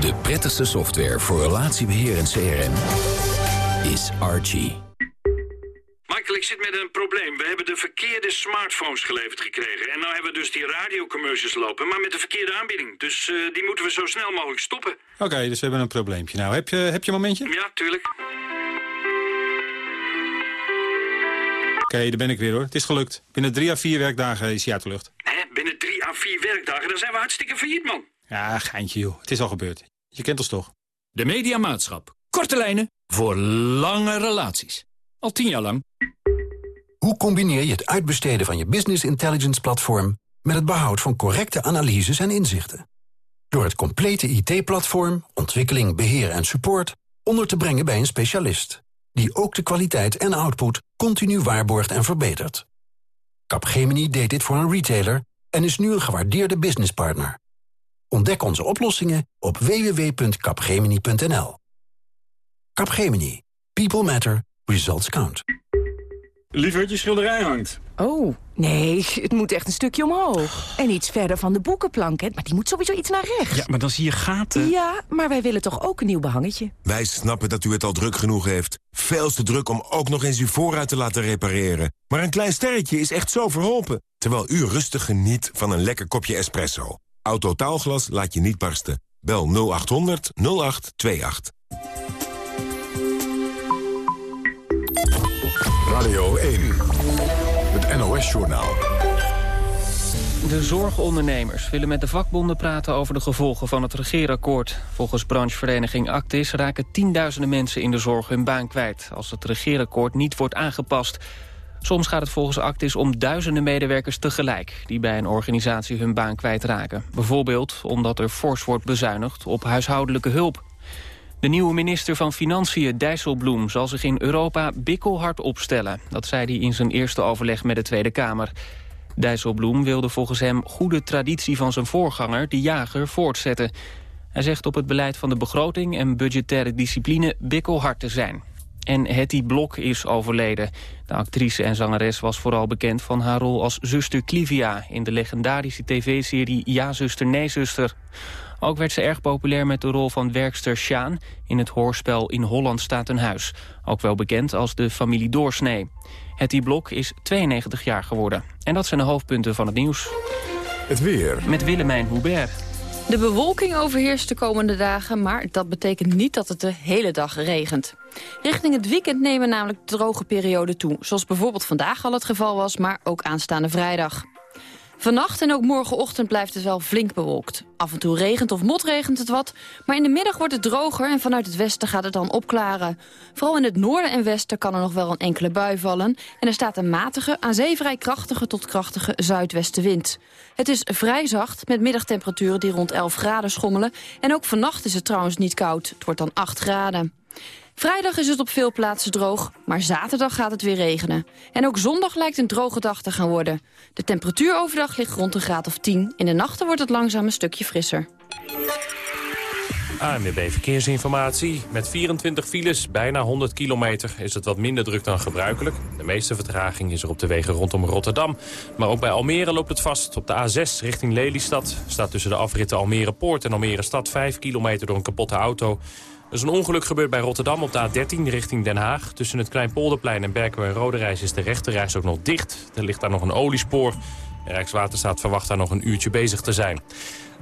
De prettigste software voor relatiebeheer en CRM is Archie. Michael, ik zit met een probleem. We hebben de verkeerde smartphones geleverd gekregen. En nou hebben we dus die radiocommercials lopen, maar met de verkeerde aanbieding. Dus eh, die moeten we zo snel mogelijk stoppen. Oké, dus we hebben een probleempje. Nou, heb je, heb je een momentje? Ja, tuurlijk. Oké, daar ben ik weer hoor. Het is gelukt. Binnen drie à vier werkdagen is hij uit de lucht. Hè, binnen drie à vier werkdagen, dan zijn we hartstikke failliet, man. Ja, geintje joh. Het is al gebeurd. Je kent ons toch? De Mediamaatschap. Korte lijnen voor lange relaties. Al tien jaar lang. Hoe combineer je het uitbesteden van je business intelligence platform... met het behoud van correcte analyses en inzichten? Door het complete IT-platform, ontwikkeling, beheer en support... onder te brengen bij een specialist... die ook de kwaliteit en output continu waarborgt en verbetert. Capgemini deed dit voor een retailer... en is nu een gewaardeerde businesspartner. Ontdek onze oplossingen op www.capgemini.nl. Capgemini. People matter. Results count. Lieverd, je schilderij hangt. Oh, nee, het moet echt een stukje omhoog. En iets verder van de boekenplank, hè? maar die moet sowieso iets naar rechts. Ja, maar dan zie je gaten. Ja, maar wij willen toch ook een nieuw behangetje? Wij snappen dat u het al druk genoeg heeft. Veel te druk om ook nog eens uw voorruit te laten repareren. Maar een klein sterretje is echt zo verholpen. Terwijl u rustig geniet van een lekker kopje espresso. Autotaalglas laat je niet barsten. Bel 0800 0828. Radio 1, het NOS-journaal. De zorgondernemers willen met de vakbonden praten over de gevolgen van het regeerakkoord. Volgens branchevereniging Actis raken tienduizenden mensen in de zorg hun baan kwijt... als het regeerakkoord niet wordt aangepast. Soms gaat het volgens Actis om duizenden medewerkers tegelijk... die bij een organisatie hun baan kwijtraken. Bijvoorbeeld omdat er fors wordt bezuinigd op huishoudelijke hulp. De nieuwe minister van Financiën, Dijsselbloem, zal zich in Europa bikkelhard opstellen. Dat zei hij in zijn eerste overleg met de Tweede Kamer. Dijsselbloem wilde volgens hem goede traditie van zijn voorganger, de jager, voortzetten. Hij zegt op het beleid van de begroting en budgettaire discipline bikkelhard te zijn. En Hetty Blok is overleden. De actrice en zangeres was vooral bekend van haar rol als zuster Clivia... in de legendarische tv-serie Ja, zuster, nee, zuster. Ook werd ze erg populair met de rol van werkster Sjaan... in het hoorspel In Holland staat een huis. Ook wel bekend als de familie Doorsnee. Hetty Blok is 92 jaar geworden. En dat zijn de hoofdpunten van het nieuws. Het weer. Met Willemijn Hubert. De bewolking overheerst de komende dagen, maar dat betekent niet dat het de hele dag regent. Richting het weekend nemen namelijk droge perioden toe, zoals bijvoorbeeld vandaag al het geval was, maar ook aanstaande vrijdag. Vannacht en ook morgenochtend blijft het wel flink bewolkt. Af en toe regent of motregent het wat, maar in de middag wordt het droger en vanuit het westen gaat het dan opklaren. Vooral in het noorden en westen kan er nog wel een enkele bui vallen en er staat een matige, aan zee vrij krachtige tot krachtige zuidwestenwind. Het is vrij zacht met middagtemperaturen die rond 11 graden schommelen en ook vannacht is het trouwens niet koud. Het wordt dan 8 graden. Vrijdag is het op veel plaatsen droog, maar zaterdag gaat het weer regenen. En ook zondag lijkt een droge dag te gaan worden. De temperatuur overdag ligt rond een graad of 10. In de nachten wordt het langzaam een stukje frisser. ANWB Verkeersinformatie. Met 24 files, bijna 100 kilometer, is het wat minder druk dan gebruikelijk. De meeste vertraging is er op de wegen rondom Rotterdam. Maar ook bij Almere loopt het vast. Op de A6 richting Lelystad staat tussen de afritten Almere Poort en Almere Stad 5 kilometer door een kapotte auto. Er is een ongeluk gebeurd bij Rotterdam op de A13 richting Den Haag. Tussen het Kleinpolderplein en Berkel en Roderijs is de rechterreis ook nog dicht. Er ligt daar nog een oliespoor. Rijkswaterstaat verwacht daar nog een uurtje bezig te zijn.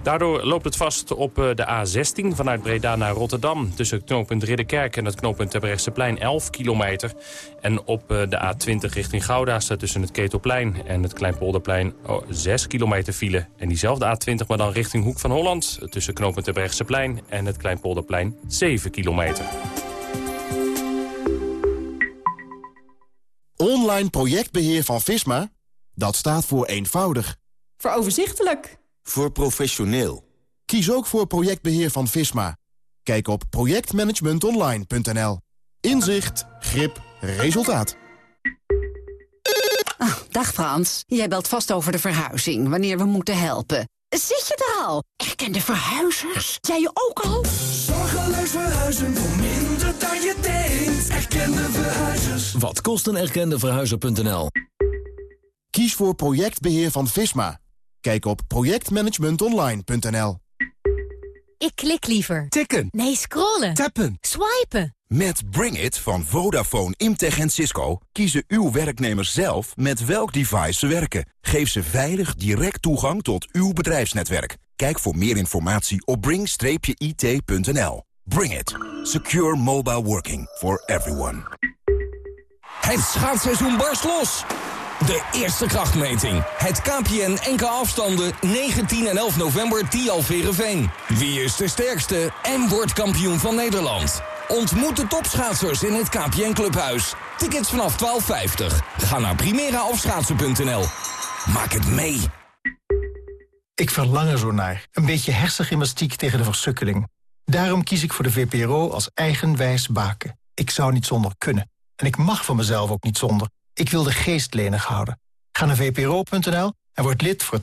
Daardoor loopt het vast op eh, de A16 vanuit Breda naar Rotterdam. Tussen het knooppunt Ridderkerk en het knooppunt Terbrechtseplein 11 kilometer. En op eh, de A20 richting Gouda staat tussen het Ketelplein en het Kleinpolderplein 6 kilometer file. En diezelfde A20 maar dan richting Hoek van Holland. Tussen knooppunt Terbrechtseplein en het Kleinpolderplein 7 kilometer. Online projectbeheer van Visma? Dat staat voor eenvoudig. Voor overzichtelijk. Voor professioneel. Kies ook voor projectbeheer van Visma. Kijk op projectmanagementonline.nl. Inzicht, grip, resultaat. Ah, dag Frans, jij belt vast over de verhuizing, wanneer we moeten helpen. Zit je er al? Erkende verhuizers? Jij je ook al? Zorgeloos verhuizen voor minder dan je denkt. Erkende verhuizers. Wat kost een erkende verhuizer.nl? Kies voor projectbeheer van Visma. Kijk op projectmanagementonline.nl. Ik klik liever. Tikken. Nee, scrollen. Tappen. Swipen. Met Bring It van Vodafone, Imtech en Cisco kiezen uw werknemers zelf met welk device ze werken. Geef ze veilig direct toegang tot uw bedrijfsnetwerk. Kijk voor meer informatie op bring-it.nl. Bring It. Secure mobile working for everyone. Het schaatsseizoen barst los. De eerste krachtmeting. Het KPN NK afstanden 19 en 11 november Tialverenveen. Wie is de sterkste en wordt kampioen van Nederland? Ontmoet de topschaatsers in het KPN Clubhuis. Tickets vanaf 12,50. Ga naar primeraofschaatsen.nl. Maak het mee. Ik verlang er zo naar. Een beetje hersengymnastiek tegen de versukkeling. Daarom kies ik voor de VPRO als eigenwijs baken. Ik zou niet zonder kunnen. En ik mag van mezelf ook niet zonder. Ik wil de geest lenig houden. Ga naar vpro.nl en word lid voor 12,50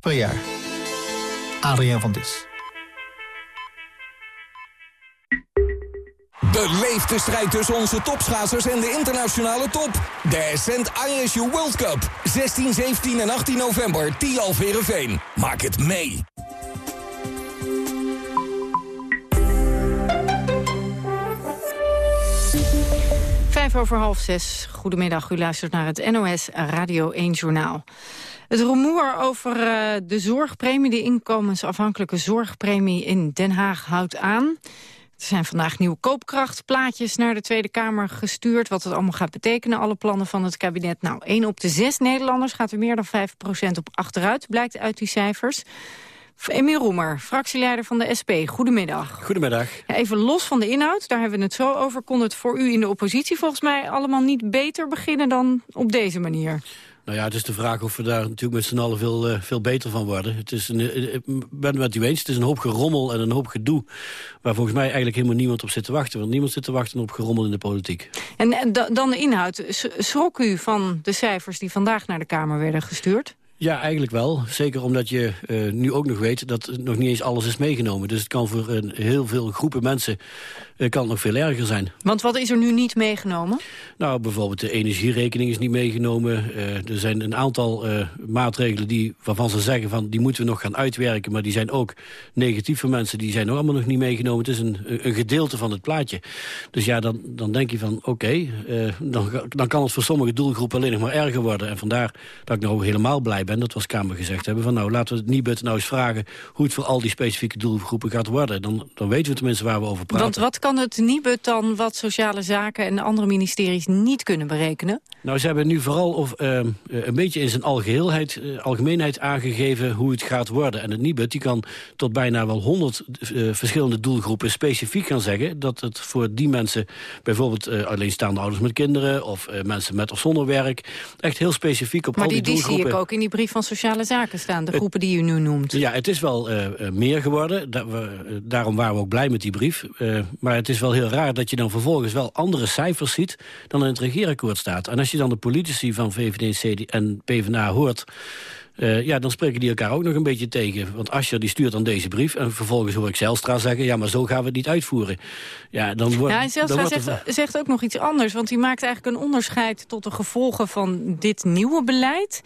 per jaar. Adriaan van Dis. Beleef de strijd tussen onze topschaatsers en de internationale top. De Ascent ISU World Cup. 16, 17 en 18 november. Tialverenveen. Maak het mee. Vijf over half zes. Goedemiddag, u luistert naar het NOS Radio 1 Journaal. Het rumoer over uh, de zorgpremie, de inkomensafhankelijke zorgpremie in Den Haag houdt aan. Er zijn vandaag nieuwe koopkrachtplaatjes naar de Tweede Kamer gestuurd. Wat het allemaal gaat betekenen, alle plannen van het kabinet. Nou, 1 op de 6 Nederlanders gaat er meer dan 5% op achteruit, blijkt uit die cijfers. Emiel Roemer, fractieleider van de SP. Goedemiddag. Goedemiddag. Ja, even los van de inhoud, daar hebben we het zo over. Kon het voor u in de oppositie volgens mij allemaal niet beter beginnen dan op deze manier? Nou ja, het is de vraag of we daar natuurlijk met z'n allen veel, uh, veel beter van worden. Het is een, ik ben het met u eens, het is een hoop gerommel en een hoop gedoe... waar volgens mij eigenlijk helemaal niemand op zit te wachten. Want niemand zit te wachten op gerommel in de politiek. En, en dan de inhoud. Schrok u van de cijfers die vandaag naar de Kamer werden gestuurd? Ja, eigenlijk wel. Zeker omdat je uh, nu ook nog weet dat nog niet eens alles is meegenomen. Dus het kan voor uh, heel veel groepen mensen kan het nog veel erger zijn. Want wat is er nu niet meegenomen? Nou, bijvoorbeeld de energierekening is niet meegenomen. er zijn een aantal maatregelen die, waarvan ze zeggen van die moeten we nog gaan uitwerken. Maar die zijn ook negatief voor mensen. Die zijn ook allemaal nog niet meegenomen. Het is een, een gedeelte van het plaatje. Dus ja, dan, dan denk je van oké, okay, dan, dan kan het voor sommige doelgroepen alleen nog maar erger worden. En vandaar dat ik nou helemaal blij ben en dat was Kamer gezegd hebben... van nou, laten we het Nibud nou eens vragen... hoe het voor al die specifieke doelgroepen gaat worden. Dan, dan weten we tenminste waar we over praten. Want wat kan het Nibud dan wat sociale zaken... en andere ministeries niet kunnen berekenen? Nou, ze hebben nu vooral of, uh, een beetje in zijn algeheelheid, uh, algemeenheid aangegeven... hoe het gaat worden. En het Nibud die kan tot bijna wel honderd uh, verschillende doelgroepen... specifiek gaan zeggen dat het voor die mensen... bijvoorbeeld alleenstaande ouders met kinderen... of mensen met of zonder werk... echt heel specifiek op maar al die, die doelgroepen... Maar die zie ik ook in die brief van Sociale Zaken staan, de groepen die u nu noemt. Ja, het is wel meer geworden. Da we, daarom waren we ook blij met die brief. Uh, maar het is wel heel raar dat je dan vervolgens wel andere cijfers ziet... dan in het regeerakkoord staat. En als je dan de politici van VVD CD en PvdA hoort... Uh, ja, dan spreken die elkaar ook nog een beetje tegen. Want Ascher die stuurt dan deze brief... en vervolgens hoor ik Zelstra zeggen... ja, maar zo gaan we het niet uitvoeren. Ja, dan wordt, ja, en Zelstra zegt, zegt ook nog iets anders. Want hij maakt eigenlijk een onderscheid... tot de gevolgen van dit nieuwe beleid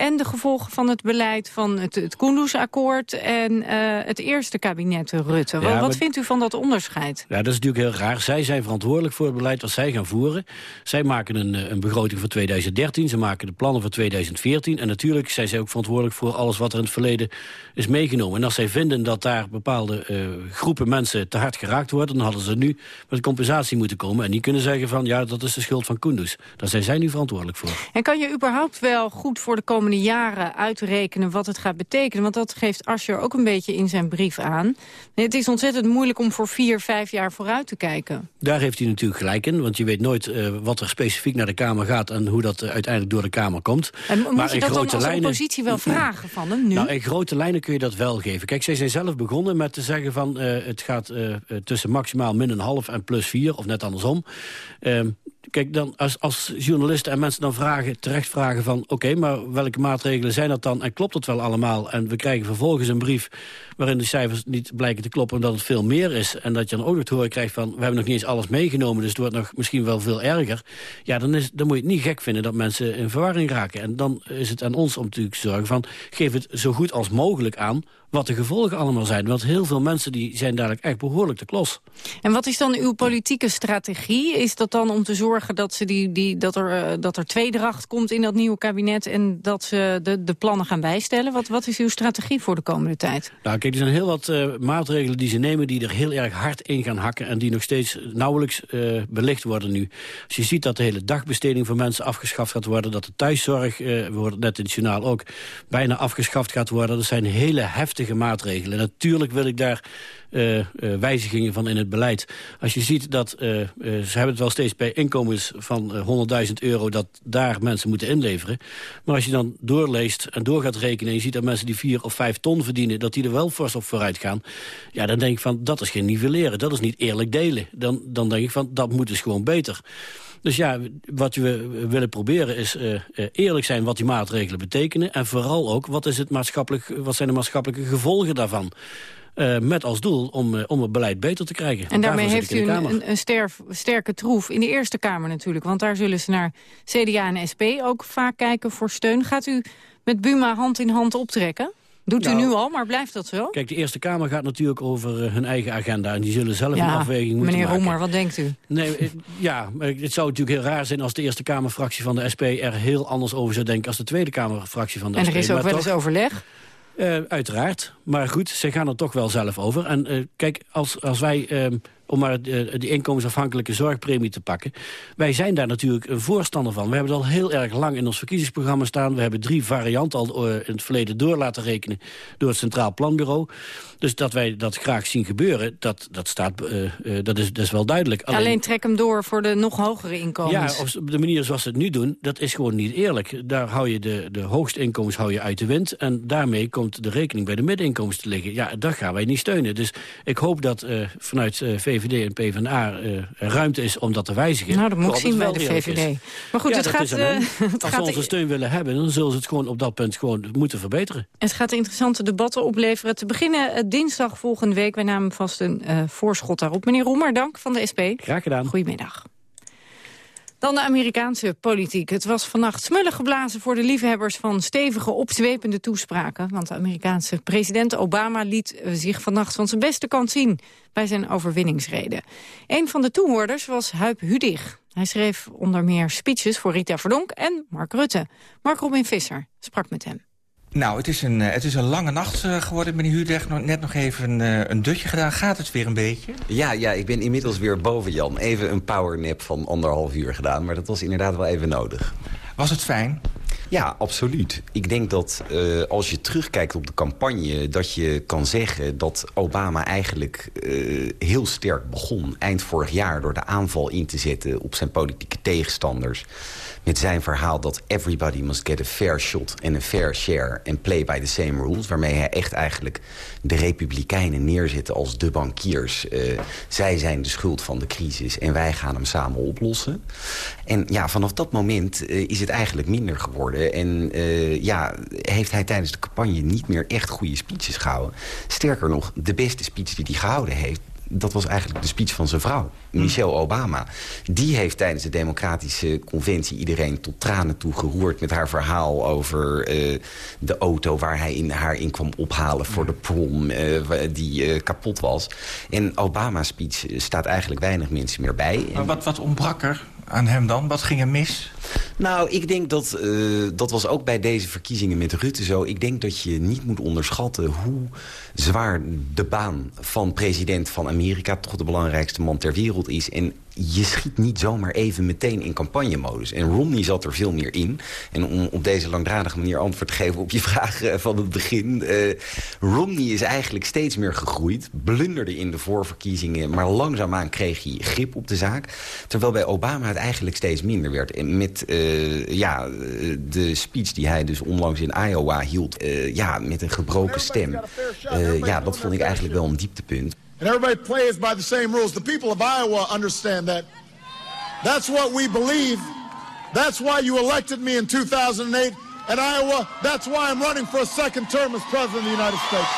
en de gevolgen van het beleid van het, het Kunduz-akkoord... en uh, het eerste kabinet Rutte. Ja, wat, wat vindt u van dat onderscheid? Ja, dat is natuurlijk heel raar. Zij zijn verantwoordelijk voor het beleid wat zij gaan voeren. Zij maken een, een begroting voor 2013, ze maken de plannen voor 2014... en natuurlijk zijn zij ook verantwoordelijk voor alles wat er in het verleden is meegenomen. En als zij vinden dat daar bepaalde uh, groepen mensen te hard geraakt worden... dan hadden ze nu met compensatie moeten komen. En niet kunnen zeggen van, ja, dat is de schuld van Kunduz. Daar zijn zij nu verantwoordelijk voor. En kan je überhaupt wel goed voor de komende komende jaren uitrekenen wat het gaat betekenen. Want dat geeft Asscher ook een beetje in zijn brief aan. Het is ontzettend moeilijk om voor vier, vijf jaar vooruit te kijken. Daar heeft hij natuurlijk gelijk in, want je weet nooit uh, wat er specifiek naar de Kamer gaat... en hoe dat uh, uiteindelijk door de Kamer komt. En moet maar je dat dan als lijnen... oppositie wel vragen van hem nu? Nou, in grote lijnen kun je dat wel geven. Kijk, zij zijn zelf begonnen met te zeggen van... Uh, het gaat tussen maximaal min een half en plus vier, of net andersom. Kijk, dan als, als journalisten en mensen dan vragen, terecht vragen van... oké, maar welke maatregelen zijn dat dan en klopt dat wel allemaal? En we krijgen vervolgens een brief waarin de cijfers niet blijken te kloppen... omdat het veel meer is. En dat je dan ook nog te horen krijgt van... we hebben nog niet eens alles meegenomen, dus het wordt nog misschien wel veel erger. Ja, dan, is, dan moet je het niet gek vinden dat mensen in verwarring raken. En dan is het aan ons om natuurlijk te zorgen van... geef het zo goed als mogelijk aan wat de gevolgen allemaal zijn. Want heel veel mensen die zijn dadelijk echt behoorlijk te klos. En wat is dan uw politieke strategie? Is dat dan om te zorgen dat, ze die, die, dat, er, uh, dat er tweedracht komt in dat nieuwe kabinet... en dat ze de, de plannen gaan bijstellen? Wat, wat is uw strategie voor de komende tijd? Nou, kijk, er zijn heel wat uh, maatregelen die ze nemen... die er heel erg hard in gaan hakken... en die nog steeds nauwelijks uh, belicht worden nu. Als je ziet dat de hele dagbesteding voor mensen afgeschaft gaat worden... dat de thuiszorg, we hoorden net in het journaal ook... bijna afgeschaft gaat worden. Dat zijn hele heftige maatregelen. Natuurlijk wil ik daar uh, uh, wijzigingen van in het beleid. Als je ziet dat, uh, ze hebben het wel steeds bij inkomens van 100.000 euro... dat daar mensen moeten inleveren. Maar als je dan doorleest en door gaat rekenen... en je ziet dat mensen die 4 of 5 ton verdienen... dat die er wel fors op vooruit gaan. Ja, dan denk ik van, dat is geen nivelleren. Dat is niet eerlijk delen. Dan, dan denk ik van, dat moet dus gewoon beter. Dus ja, wat we willen proberen is uh, eerlijk zijn wat die maatregelen betekenen. En vooral ook, wat, is het maatschappelijk, wat zijn de maatschappelijke gevolgen daarvan? Uh, met als doel om, uh, om het beleid beter te krijgen. En daarmee heeft u een, een, een ster, sterke troef in de Eerste Kamer natuurlijk. Want daar zullen ze naar CDA en SP ook vaak kijken voor steun. Gaat u met Buma hand in hand optrekken? Doet u nou, nu al, maar blijft dat zo? Kijk, de Eerste Kamer gaat natuurlijk over uh, hun eigen agenda. En die zullen zelf ja, een afweging moeten meneer maken. Roemer, wat denkt u? Nee, uh, ja, het zou natuurlijk heel raar zijn als de Eerste Kamerfractie van de SP... er heel anders over zou denken als de Tweede Kamerfractie van de en SP. En er is ook wel eens overleg? Uh, uiteraard. Maar goed, ze gaan er toch wel zelf over. En uh, kijk, als, als wij... Om maar de, de inkomensafhankelijke zorgpremie te pakken. Wij zijn daar natuurlijk een voorstander van. We hebben het al heel erg lang in ons verkiezingsprogramma staan. We hebben drie varianten al uh, in het verleden door laten rekenen... door het Centraal Planbureau. Dus dat wij dat graag zien gebeuren, dat, dat, staat, uh, uh, dat, is, dat is wel duidelijk. Alleen, Alleen trek hem door voor de nog hogere inkomens. Ja, op de manier zoals ze het nu doen, dat is gewoon niet eerlijk. Daar hou je de, de hoogste inkomens hou je uit de wind... en daarmee komt de rekening bij de middeninkomens te liggen. Ja, dat gaan wij niet steunen. Dus ik hoop dat uh, vanuit VVD en PvdA ruimte is om dat te wijzigen. Nou, dat moet ik zien bij de VVD. Is. Maar goed, ja, het gaat... het Als ze onze steun willen hebben, dan zullen ze het gewoon op dat punt gewoon moeten verbeteren. Het gaat interessante debatten opleveren. Te beginnen dinsdag volgende week. Wij namen vast een uh, voorschot daarop. Meneer Roemer, dank van de SP. Graag gedaan. Goedemiddag. Dan de Amerikaanse politiek. Het was vannacht smullig geblazen voor de liefhebbers van stevige, opzwepende toespraken. Want de Amerikaanse president Obama liet zich vannacht van zijn beste kant zien bij zijn overwinningsreden. Een van de toehoorders was Huip Hudig. Hij schreef onder meer speeches voor Rita Verdonk en Mark Rutte. Mark Robin Visser sprak met hem. Nou, het is een, het is een lange nacht uh, geworden, meneer Hudeg. Net nog even een, uh, een dutje gedaan. Gaat het weer een beetje? Ja, ja, ik ben inmiddels weer boven Jan. Even een powernap van anderhalf uur gedaan. Maar dat was inderdaad wel even nodig. Was het fijn? Ja, absoluut. Ik denk dat uh, als je terugkijkt op de campagne... dat je kan zeggen dat Obama eigenlijk uh, heel sterk begon... eind vorig jaar door de aanval in te zetten op zijn politieke tegenstanders met zijn verhaal dat everybody must get a fair shot and a fair share... and play by the same rules, waarmee hij echt eigenlijk de republikeinen neerzet als de bankiers. Uh, zij zijn de schuld van de crisis en wij gaan hem samen oplossen. En ja, vanaf dat moment is het eigenlijk minder geworden. En uh, ja, heeft hij tijdens de campagne niet meer echt goede speeches gehouden. Sterker nog, de beste speech die hij gehouden heeft dat was eigenlijk de speech van zijn vrouw, Michelle Obama. Die heeft tijdens de democratische conventie iedereen tot tranen toe geroerd... met haar verhaal over uh, de auto waar hij in, haar in kwam ophalen voor de prom... Uh, die kapot was. En Obama's speech staat eigenlijk weinig mensen meer bij. Maar wat, wat ontbrak er aan hem dan? Wat ging er mis? Nou, ik denk dat, eh, dat was ook bij deze verkiezingen met Rutte zo. Ik denk dat je niet moet onderschatten hoe zwaar de baan van president van Amerika... toch de belangrijkste man ter wereld is. Je schiet niet zomaar even meteen in campagnemodus. En Romney zat er veel meer in. En om op deze langdradige manier antwoord te geven op je vraag eh, van het begin... Uh, Romney is eigenlijk steeds meer gegroeid. Blunderde in de voorverkiezingen, maar langzaamaan kreeg hij grip op de zaak. Terwijl bij Obama het eigenlijk steeds minder werd. En met uh, ja, de speech die hij dus onlangs in Iowa hield... ja, met een gebroken stem. ja, dat vond ik eigenlijk wel een dieptepunt. And everybody plays by the same rules. The people of Iowa understand that. That's what we believe. That's why you elected me in 2008 in Iowa. That's why I'm running for a second term as president of the United States.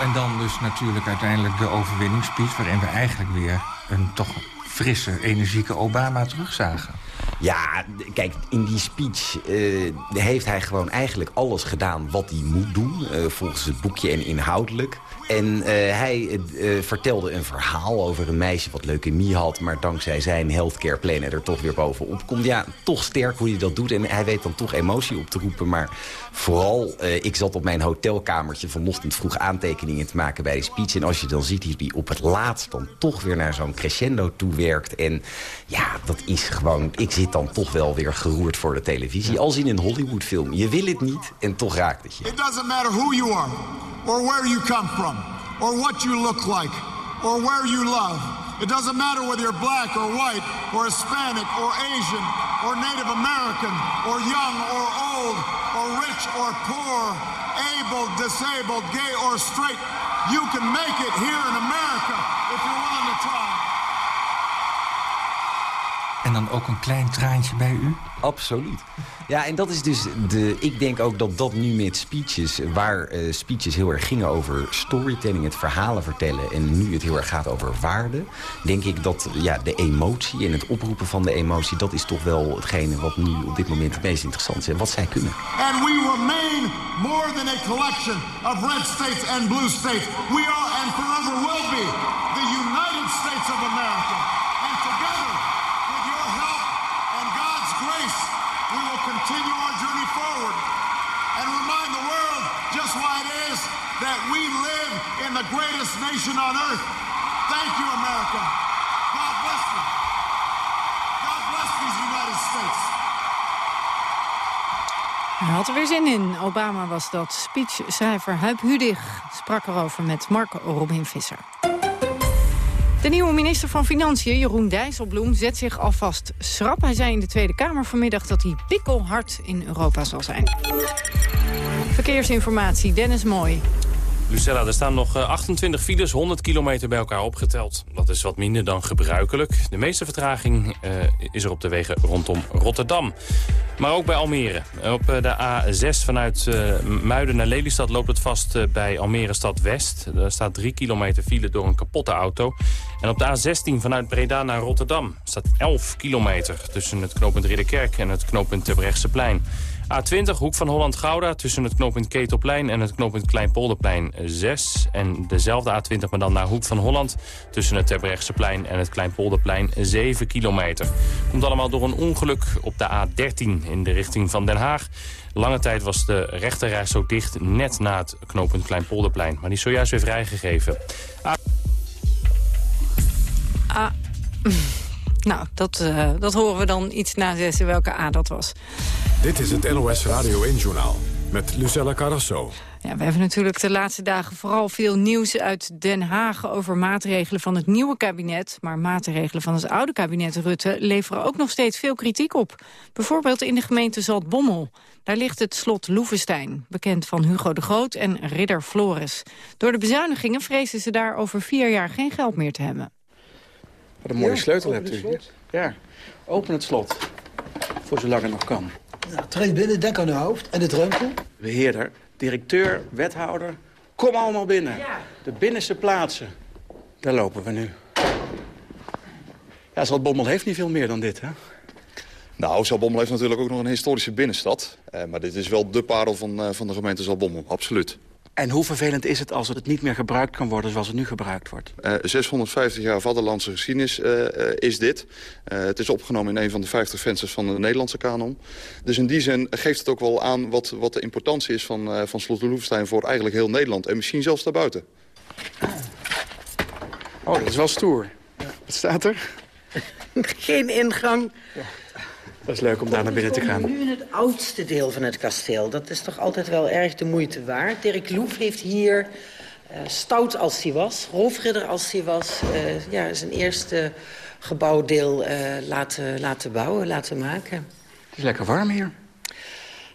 En dan dus natuurlijk uiteindelijk de overwinningsspeech... waarin we eigenlijk weer een toch frisse, energieke Obama terugzagen. Ja, kijk, in die speech uh, heeft hij gewoon eigenlijk alles gedaan wat hij moet doen. Uh, volgens het boekje en inhoudelijk. En uh, hij vertelde een verhaal over een meisje wat leukemie had... maar dankzij zijn healthcare plan er toch weer bovenop komt. Ja, toch sterk hoe hij dat doet. En hij weet dan toch emotie op te roepen. Maar vooral, ik zat op mijn hotelkamertje vanochtend vroeg aantekeningen te maken bij de speech. En als je dan ziet hoe hij op het laatst dan toch weer naar zo'n crescendo toe werkt. En ja, dat is gewoon... Ik zit dan toch wel weer geroerd voor de televisie. Als in een Hollywoodfilm. Je wil het niet en toch raakt het je. It doesn't matter who you are, or where you come from, or what you look like, or where you love. It doesn't matter whether you're black or white, or Hispanic or Asian, or Native American, or young or old, or rich or poor, able, disabled, gay or straight. You can make it here in America if you're willing to try. En dan ook een klein traantje bij u? Absoluut. Ja, en dat is dus de... Ik denk ook dat dat nu met speeches... waar uh, speeches heel erg gingen over storytelling, het verhalen vertellen... en nu het heel erg gaat over waarde... denk ik dat ja, de emotie en het oproepen van de emotie... dat is toch wel hetgene wat nu op dit moment het meest interessant is... en wat zij kunnen. And we remain more than a collection of red states and blue states. We are and forever will be the United States of America. And together... we will continue our journey forward and remind the world just why it is that we live in the greatest nation on earth. Thank you, America. God bless. God bless these United States. Hij had er weer zin in. Obama was dat. Speechschrijver Huip Hudig sprak erover met Mark Robin Visser. De nieuwe minister van Financiën, Jeroen Dijsselbloem, zet zich alvast schrap. Hij zei in de Tweede Kamer vanmiddag dat hij pikkelhard in Europa zal zijn. Verkeersinformatie, Dennis Mooi. Lucella, er staan nog 28 eh, files, 100 kilometer bij elkaar opgeteld. Dat is wat minder dan gebruikelijk. De meeste vertraging uh, is er op de wegen rondom Rotterdam. Maar ook bij Almere. Op eh, de A6 vanuit Muiden naar Lelystad loopt het vast bij Almere Stad West. Er staat 3 kilometer file door een kapotte auto. En op de A16 vanuit Breda naar Rotterdam staat 11 kilometer... tussen het knooppunt Ridderkerk en het knooppunt Terbrechtseplein. A20, Hoek van Holland-Gouda, tussen het knooppunt Ketelplein en het knooppunt Kleinpolderplein 6. En dezelfde A20, maar dan naar Hoek van Holland, tussen het Terbrechtseplein en het Kleinpolderplein 7 kilometer. Komt allemaal door een ongeluk op de A13 in de richting van Den Haag. Lange tijd was de rechterreis zo dicht, net na het knooppunt Kleinpolderplein. Maar die is zojuist weer vrijgegeven. A ah. Nou, dat, uh, dat horen we dan iets na zessen welke A dat was. Dit is het NOS Radio 1-journaal met Lucella Carrasso. Ja, we hebben natuurlijk de laatste dagen vooral veel nieuws uit Den Haag... over maatregelen van het nieuwe kabinet. Maar maatregelen van het oude kabinet Rutte leveren ook nog steeds veel kritiek op. Bijvoorbeeld in de gemeente Zaltbommel. Daar ligt het slot Loevestein, bekend van Hugo de Groot en Ridder Flores. Door de bezuinigingen vrezen ze daar over vier jaar geen geld meer te hebben. Wat een mooie sleutel hebt u. Ja, open het slot. Voor zolang het nog kan. Nou, treed binnen, denk aan uw hoofd en de drempel. Beheerder, directeur, wethouder, kom allemaal binnen. De binnenste plaatsen, daar lopen we nu. Ja, Zaltbommel heeft niet veel meer dan dit, hè? Nou, Zaltbommel heeft natuurlijk ook nog een historische binnenstad. Eh, maar dit is wel de parel van, uh, van de gemeente Zaltbommel, absoluut. En hoe vervelend is het als het niet meer gebruikt kan worden zoals het nu gebruikt wordt? Uh, 650 jaar vaderlandse geschiedenis uh, is dit. Uh, het is opgenomen in een van de 50 vensters van de Nederlandse kanon. Dus in die zin geeft het ook wel aan wat, wat de importantie is van, van Slot Loevestein... voor eigenlijk heel Nederland en misschien zelfs daarbuiten. Oh, dat is wel stoer. Wat staat er? Geen ingang. Ja. Dat is leuk om daar naar binnen te gaan. Nu in het oudste deel van het kasteel. Dat is toch altijd wel erg de moeite waard. Dirk Loef heeft hier, uh, stout als hij was, roofridder als hij was... Uh, ja, zijn eerste gebouwdeel uh, laten, laten bouwen, laten maken. Het is lekker warm hier.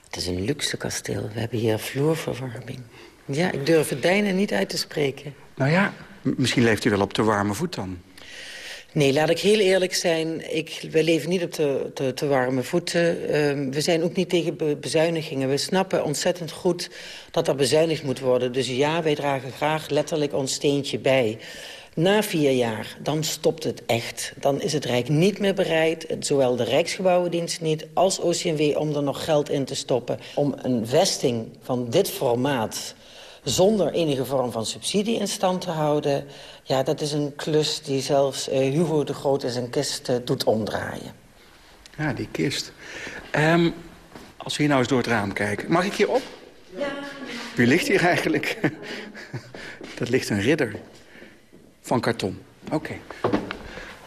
Het is een luxe kasteel. We hebben hier vloerverwarming. Ja, ik durf het bijna niet uit te spreken. Nou ja, misschien leeft u wel op de warme voet dan. Nee, laat ik heel eerlijk zijn. Ik, we leven niet op de, de, de warme voeten. Uh, we zijn ook niet tegen be bezuinigingen. We snappen ontzettend goed dat er bezuinigd moet worden. Dus ja, wij dragen graag letterlijk ons steentje bij. Na vier jaar, dan stopt het echt. Dan is het Rijk niet meer bereid, zowel de Rijksgebouwendienst niet... als OCMW om er nog geld in te stoppen... om een vesting van dit formaat zonder enige vorm van subsidie in stand te houden... ja, dat is een klus die zelfs uh, Hugo de Groot in zijn kist uh, doet omdraaien. Ja, die kist. Um, als we hier nou eens door het raam kijken. Mag ik hier op? Ja. Wie ligt hier eigenlijk? dat ligt een ridder. Van karton. Oké. Okay.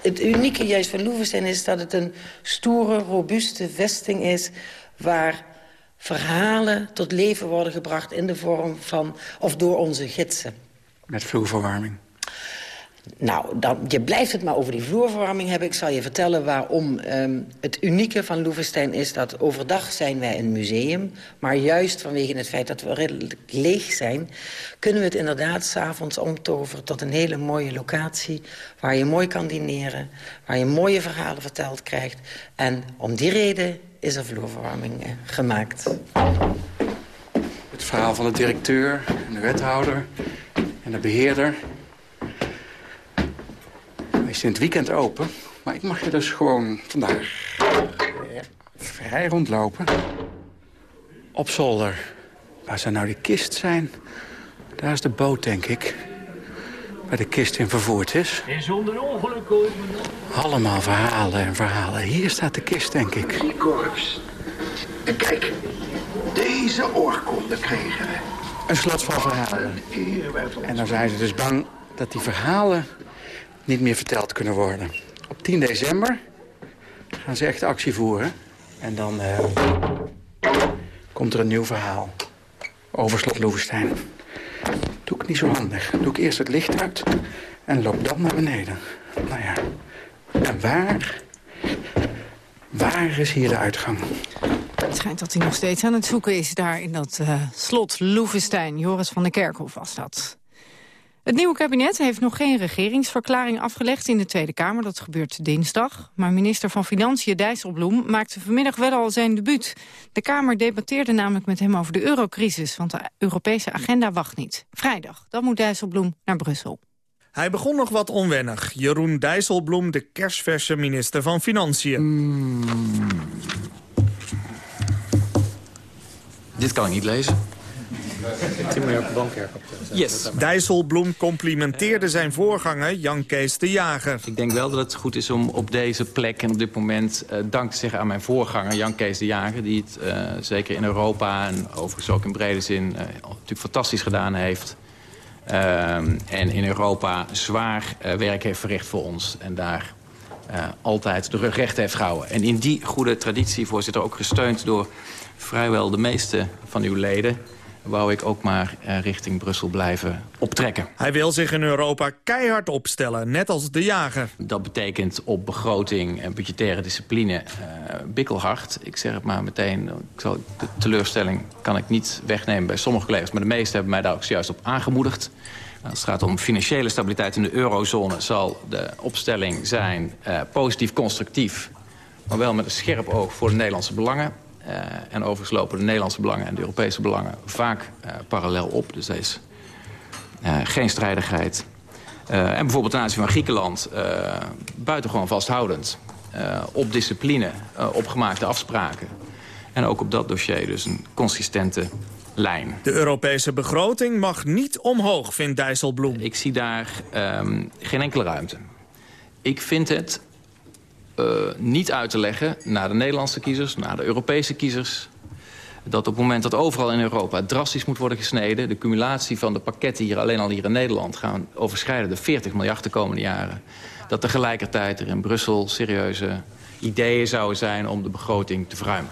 Het unieke juist van Loevestein is dat het een stoere, robuuste vesting is... waar verhalen tot leven worden gebracht in de vorm van... of door onze gidsen. Met vloerverwarming? Nou, dan, je blijft het maar over die vloerverwarming hebben. Ik zal je vertellen waarom um, het unieke van Loevestein is... dat overdag zijn wij een museum. Maar juist vanwege het feit dat we redelijk leeg zijn... kunnen we het inderdaad s'avonds omtoveren tot een hele mooie locatie... waar je mooi kan dineren, waar je mooie verhalen verteld krijgt. En om die reden is er vloerverwarming eh, gemaakt. Het verhaal van de directeur en de wethouder en de beheerder. Hij is in het weekend open, maar ik mag je dus gewoon vandaag ja, vrij rondlopen. Op zolder. Waar zou nou die kist zijn? Daar is de boot, denk ik. Waar de kist in vervoerd is. En zonder ongeluk komen. Allemaal verhalen en verhalen. Hier staat de kist, denk ik. Die korps. En kijk, deze oorkonde kregen we. Een slot van verhalen. En dan zijn ze dus bang dat die verhalen niet meer verteld kunnen worden. Op 10 december gaan ze echt actie voeren. En dan uh, komt er een nieuw verhaal over slot Loevestein. Doe ik niet zo handig. Doe ik eerst het licht uit en loop dan naar beneden. Nou ja, en waar... Waar is hier de uitgang? Het schijnt dat hij nog steeds aan het zoeken is daar in dat uh, slot Loevestein. Joris van der Kerkhof was dat. Het nieuwe kabinet heeft nog geen regeringsverklaring afgelegd in de Tweede Kamer. Dat gebeurt dinsdag. Maar minister van Financiën Dijsselbloem maakte vanmiddag wel al zijn debuut. De Kamer debatteerde namelijk met hem over de eurocrisis, want de Europese agenda wacht niet. Vrijdag, dan moet Dijsselbloem naar Brussel. Hij begon nog wat onwennig. Jeroen Dijsselbloem, de kerstverse minister van Financiën. Mm. Dit kan ik niet lezen. 10 miljoen bankwerk Yes. Dijsselbloem complimenteerde zijn voorganger Jan Kees de Jager. Ik denk wel dat het goed is om op deze plek en op dit moment uh, dank te zeggen aan mijn voorganger Jan Kees de Jager. Die het uh, zeker in Europa en overigens ook in brede zin uh, natuurlijk fantastisch gedaan heeft. en in Europa zwaar werk heeft verricht voor ons. En daar altijd de rug recht heeft gehouden. En in die goede traditie, voorzitter, ook gesteund door vrijwel de meeste van uw leden wou ik ook maar uh, richting Brussel blijven optrekken. Hij wil zich in Europa keihard opstellen, net als de jager. Dat betekent op begroting en budgettaire discipline uh, bikkelhard. Ik zeg het maar meteen, ik zal, de teleurstelling kan ik niet wegnemen bij sommige collega's... maar de meesten hebben mij daar ook zojuist op aangemoedigd. Als het gaat om financiële stabiliteit in de eurozone... zal de opstelling zijn uh, positief constructief... maar wel met een scherp oog voor de Nederlandse belangen. Uh, en overigens lopen de Nederlandse belangen en de Europese belangen vaak uh, parallel op. Dus er is uh, geen strijdigheid. en bijvoorbeeld ten aanzien van Griekenland buitengewoon vasthoudend. op discipline, op gemaakte afspraken. En ook op dat dossier dus een consistente lijn. De Europese begroting mag niet omhoog, vindt Dijsselbloem. Ik zie daar um, geen enkele ruimte. Ik vind het uh, niet uit te leggen naar de Nederlandse kiezers, naar de Europese kiezers dat op het moment dat overal in Europa drastisch moet worden gesneden... de cumulatie van de pakketten hier alleen al hier in Nederland... gaan overschrijden de 40 miljard de komende jaren. Dat tegelijkertijd er in Brussel serieuze ideeën zouden zijn... om de begroting te verruimen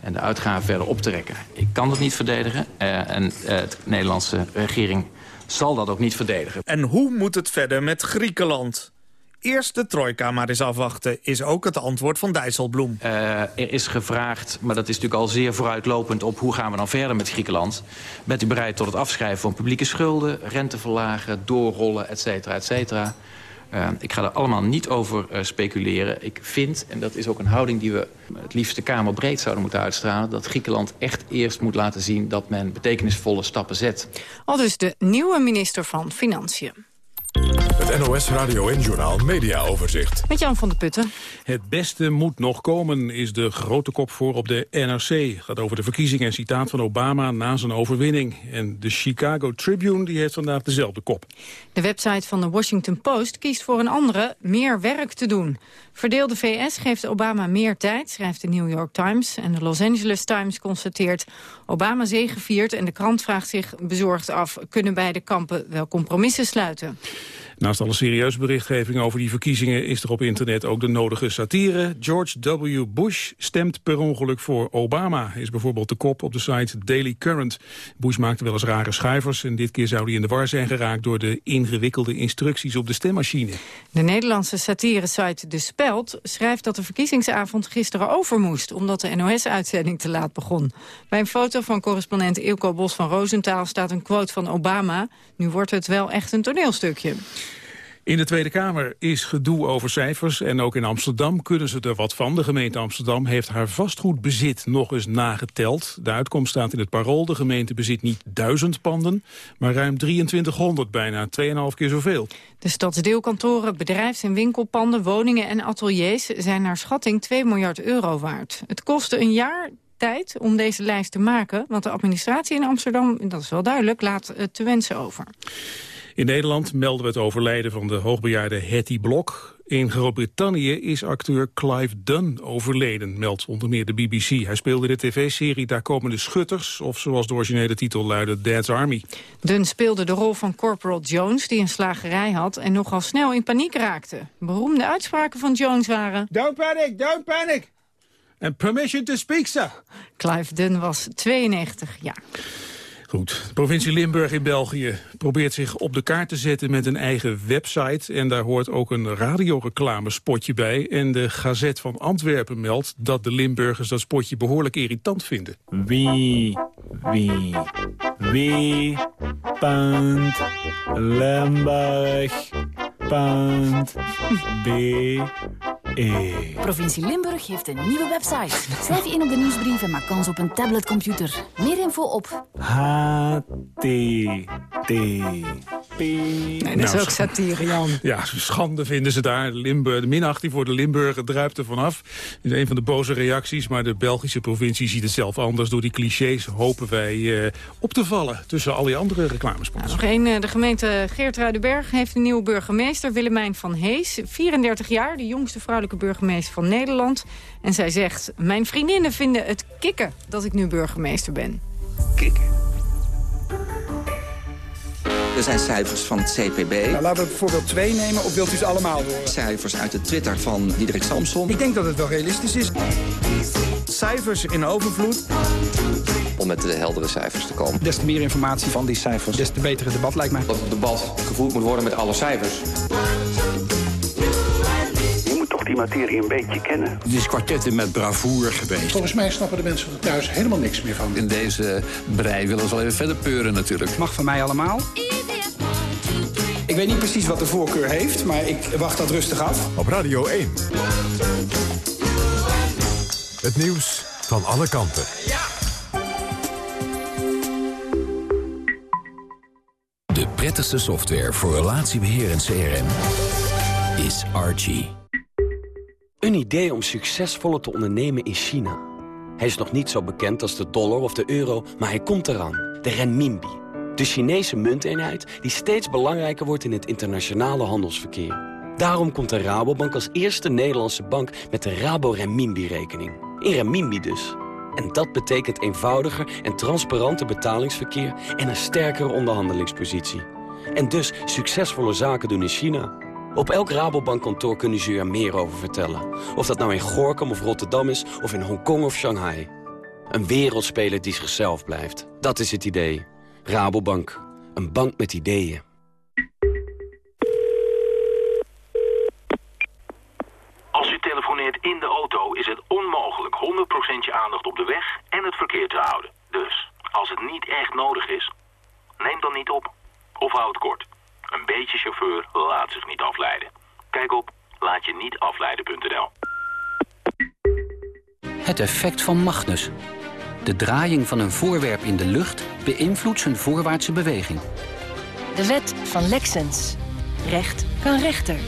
en de uitgaven verder op te rekken. Ik kan dat niet verdedigen uh, en de Nederlandse regering zal dat ook niet verdedigen. En hoe moet het verder met Griekenland? Eerst de trojka maar eens afwachten, is ook het antwoord van Dijsselbloem. Uh, er is gevraagd, maar dat is natuurlijk al zeer vooruitlopend... op hoe gaan we dan verder met Griekenland. Bent u bereid tot het afschrijven van publieke schulden... rente verlagen, doorrollen, et cetera, et cetera... Uh, ik ga er allemaal niet over uh, speculeren. Ik vind, en dat is ook een houding die we het liefst de Kamer breed zouden moeten uitstralen... dat Griekenland echt eerst moet laten zien dat men betekenisvolle stappen zet. Al dus de nieuwe minister van Financiën. Het NOS Radio en Journaal Media Overzicht. Met Jan van der Putten. Het beste moet nog komen, is de grote kop voor op de NRC. Het gaat over de verkiezing en citaat van Obama na zijn overwinning. En de Chicago Tribune die heeft vandaag dezelfde kop. De website van de Washington Post kiest voor een andere, meer werk te doen. Verdeelde VS geeft Obama meer tijd, schrijft de New York Times. En de Los Angeles Times constateert... Obama zegeviert en de krant vraagt zich bezorgd af... kunnen beide kampen wel compromissen sluiten? Naast alle serieuze berichtgeving over die verkiezingen... is er op internet ook de nodige satire. George W. Bush stemt per ongeluk voor Obama... is bijvoorbeeld de kop op de site Daily Current. Bush maakte wel eens rare schuivers... en dit keer zou hij in de war zijn geraakt... door de ingewikkelde instructies op de stemmachine. De Nederlandse satire-site De Speld schrijft dat de verkiezingsavond gisteren over moest... omdat de NOS-uitzending te laat begon. Bij een foto van correspondent Ilko Bos van Roosentaal staat een quote van Obama. Nu wordt het wel echt een toneelstukje. In de Tweede Kamer is gedoe over cijfers en ook in Amsterdam kunnen ze er wat van. De gemeente Amsterdam heeft haar vastgoedbezit nog eens nageteld. De uitkomst staat in het parool. De gemeente bezit niet duizend panden, maar ruim 2300, bijna 2,5 keer zoveel. De stadsdeelkantoren, bedrijfs- en winkelpanden, woningen en ateliers zijn naar schatting 2 miljard euro waard. Het kostte een jaar tijd om deze lijst te maken, want de administratie in Amsterdam, dat is wel duidelijk, laat te wensen over. In Nederland melden we het overlijden van de hoogbejaarde Hetty Blok. In Groot-Brittannië is acteur Clive Dunn overleden, meldt onder meer de BBC. Hij speelde de tv-serie Daar komen de schutters, of zoals de originele titel luidde, Dad's Army. Dunn speelde de rol van Corporal Jones, die een slagerij had en nogal snel in paniek raakte. Beroemde uitspraken van Jones waren... Don't panic, don't panic! And permission to speak, sir. Clive Dunn was 92 jaar. Goed. De provincie Limburg in België probeert zich op de kaart te zetten met een eigen website. En daar hoort ook een radioreclamespotje bij. En de Gazet van Antwerpen meldt dat de Limburgers dat spotje behoorlijk irritant vinden. Wie, wie, wie, punt, Limburg, punt, B, E. Provincie Limburg heeft een nieuwe website. Schrijf je in op de nieuwsbrief en maak kans op een tabletcomputer. Meer info op H, T, T, P. Nee, dat is ook satire, Jan. Ja, schande vinden ze daar. Limburg, de minachting voor de Limburger druipt er vanaf. Dat is een van de boze reacties, maar de Belgische provincie ziet het zelf anders. Door die clichés hopen wij eh, op te vallen tussen al die andere reclamespots. nog één, eh, de gemeente Geertruidenberg heeft een nieuwe burgemeester, Willemijn van Hees. 34 jaar, de jongste vrouwelijke burgemeester van Nederland. En zij zegt, mijn vriendinnen vinden het kicken dat ik nu burgemeester ben. Kikken. Er zijn cijfers van het CPB. Nou, laten we bijvoorbeeld twee nemen, of wilt u ze allemaal horen? Cijfers uit de Twitter van Diederik Samson. Ik denk dat het wel realistisch is. Cijfers in overvloed. Om met de heldere cijfers te komen. Des te meer informatie van die cijfers, des te beter het debat lijkt mij. Dat het debat gevoerd moet worden met alle cijfers. Die materie een beetje kennen. Het is kwartetten met bravoer geweest. Volgens mij snappen de mensen er thuis helemaal niks meer van. In deze brei willen ze wel even verder peuren natuurlijk. Mag van mij allemaal. Ik weet niet precies wat de voorkeur heeft, maar ik wacht dat rustig af. Op Radio 1. Het nieuws van alle kanten. De prettigste software voor relatiebeheer en CRM is Archie. Een idee om succesvoller te ondernemen in China. Hij is nog niet zo bekend als de dollar of de euro, maar hij komt eraan. De renminbi. De Chinese munteenheid die steeds belangrijker wordt in het internationale handelsverkeer. Daarom komt de Rabobank als eerste Nederlandse bank met de Rabo Renminbi-rekening. In renminbi dus. En dat betekent eenvoudiger en transparanter betalingsverkeer en een sterkere onderhandelingspositie. En dus succesvolle zaken doen in China. Op elk Rabobankkantoor kunnen ze u er meer over vertellen. Of dat nou in Gorkum of Rotterdam is, of in Hongkong of Shanghai. Een wereldspeler die zichzelf blijft. Dat is het idee. Rabobank. Een bank met ideeën. Als u telefoneert in de auto is het onmogelijk 100% je aandacht op de weg en het verkeer te houden. Dus, als het niet echt nodig is, neem dan niet op. Of houd kort. Een beetje chauffeur laat zich niet afleiden. Kijk op laatje-niet-afleiden.nl. Het effect van Magnus. De draaiing van een voorwerp in de lucht beïnvloedt zijn voorwaartse beweging. De wet van Lexens. Recht kan rechter.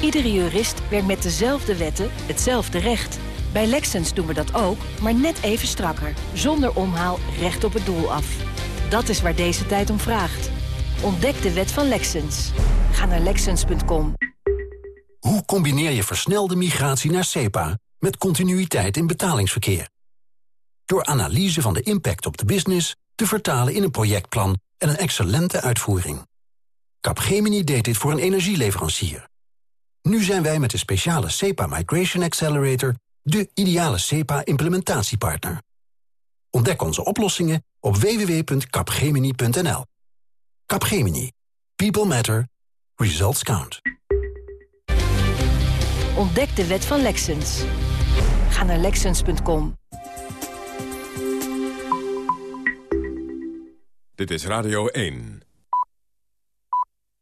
Iedere jurist werkt met dezelfde wetten hetzelfde recht. Bij Lexens doen we dat ook, maar net even strakker. Zonder omhaal recht op het doel af. Dat is waar deze tijd om vraagt. Ontdek de wet van Lexens. Ga naar Lexens.com. Hoe combineer je versnelde migratie naar SEPA met continuïteit in betalingsverkeer? Door analyse van de impact op de business te vertalen in een projectplan en een excellente uitvoering. Capgemini deed dit voor een energieleverancier. Nu zijn wij met de speciale SEPA Migration Accelerator de ideale SEPA-implementatiepartner. Ontdek onze oplossingen op www.capgemini.nl. Capgemini. People matter. Results count. Ontdek de wet van Lexens. Ga naar Lexens.com. Dit is Radio 1.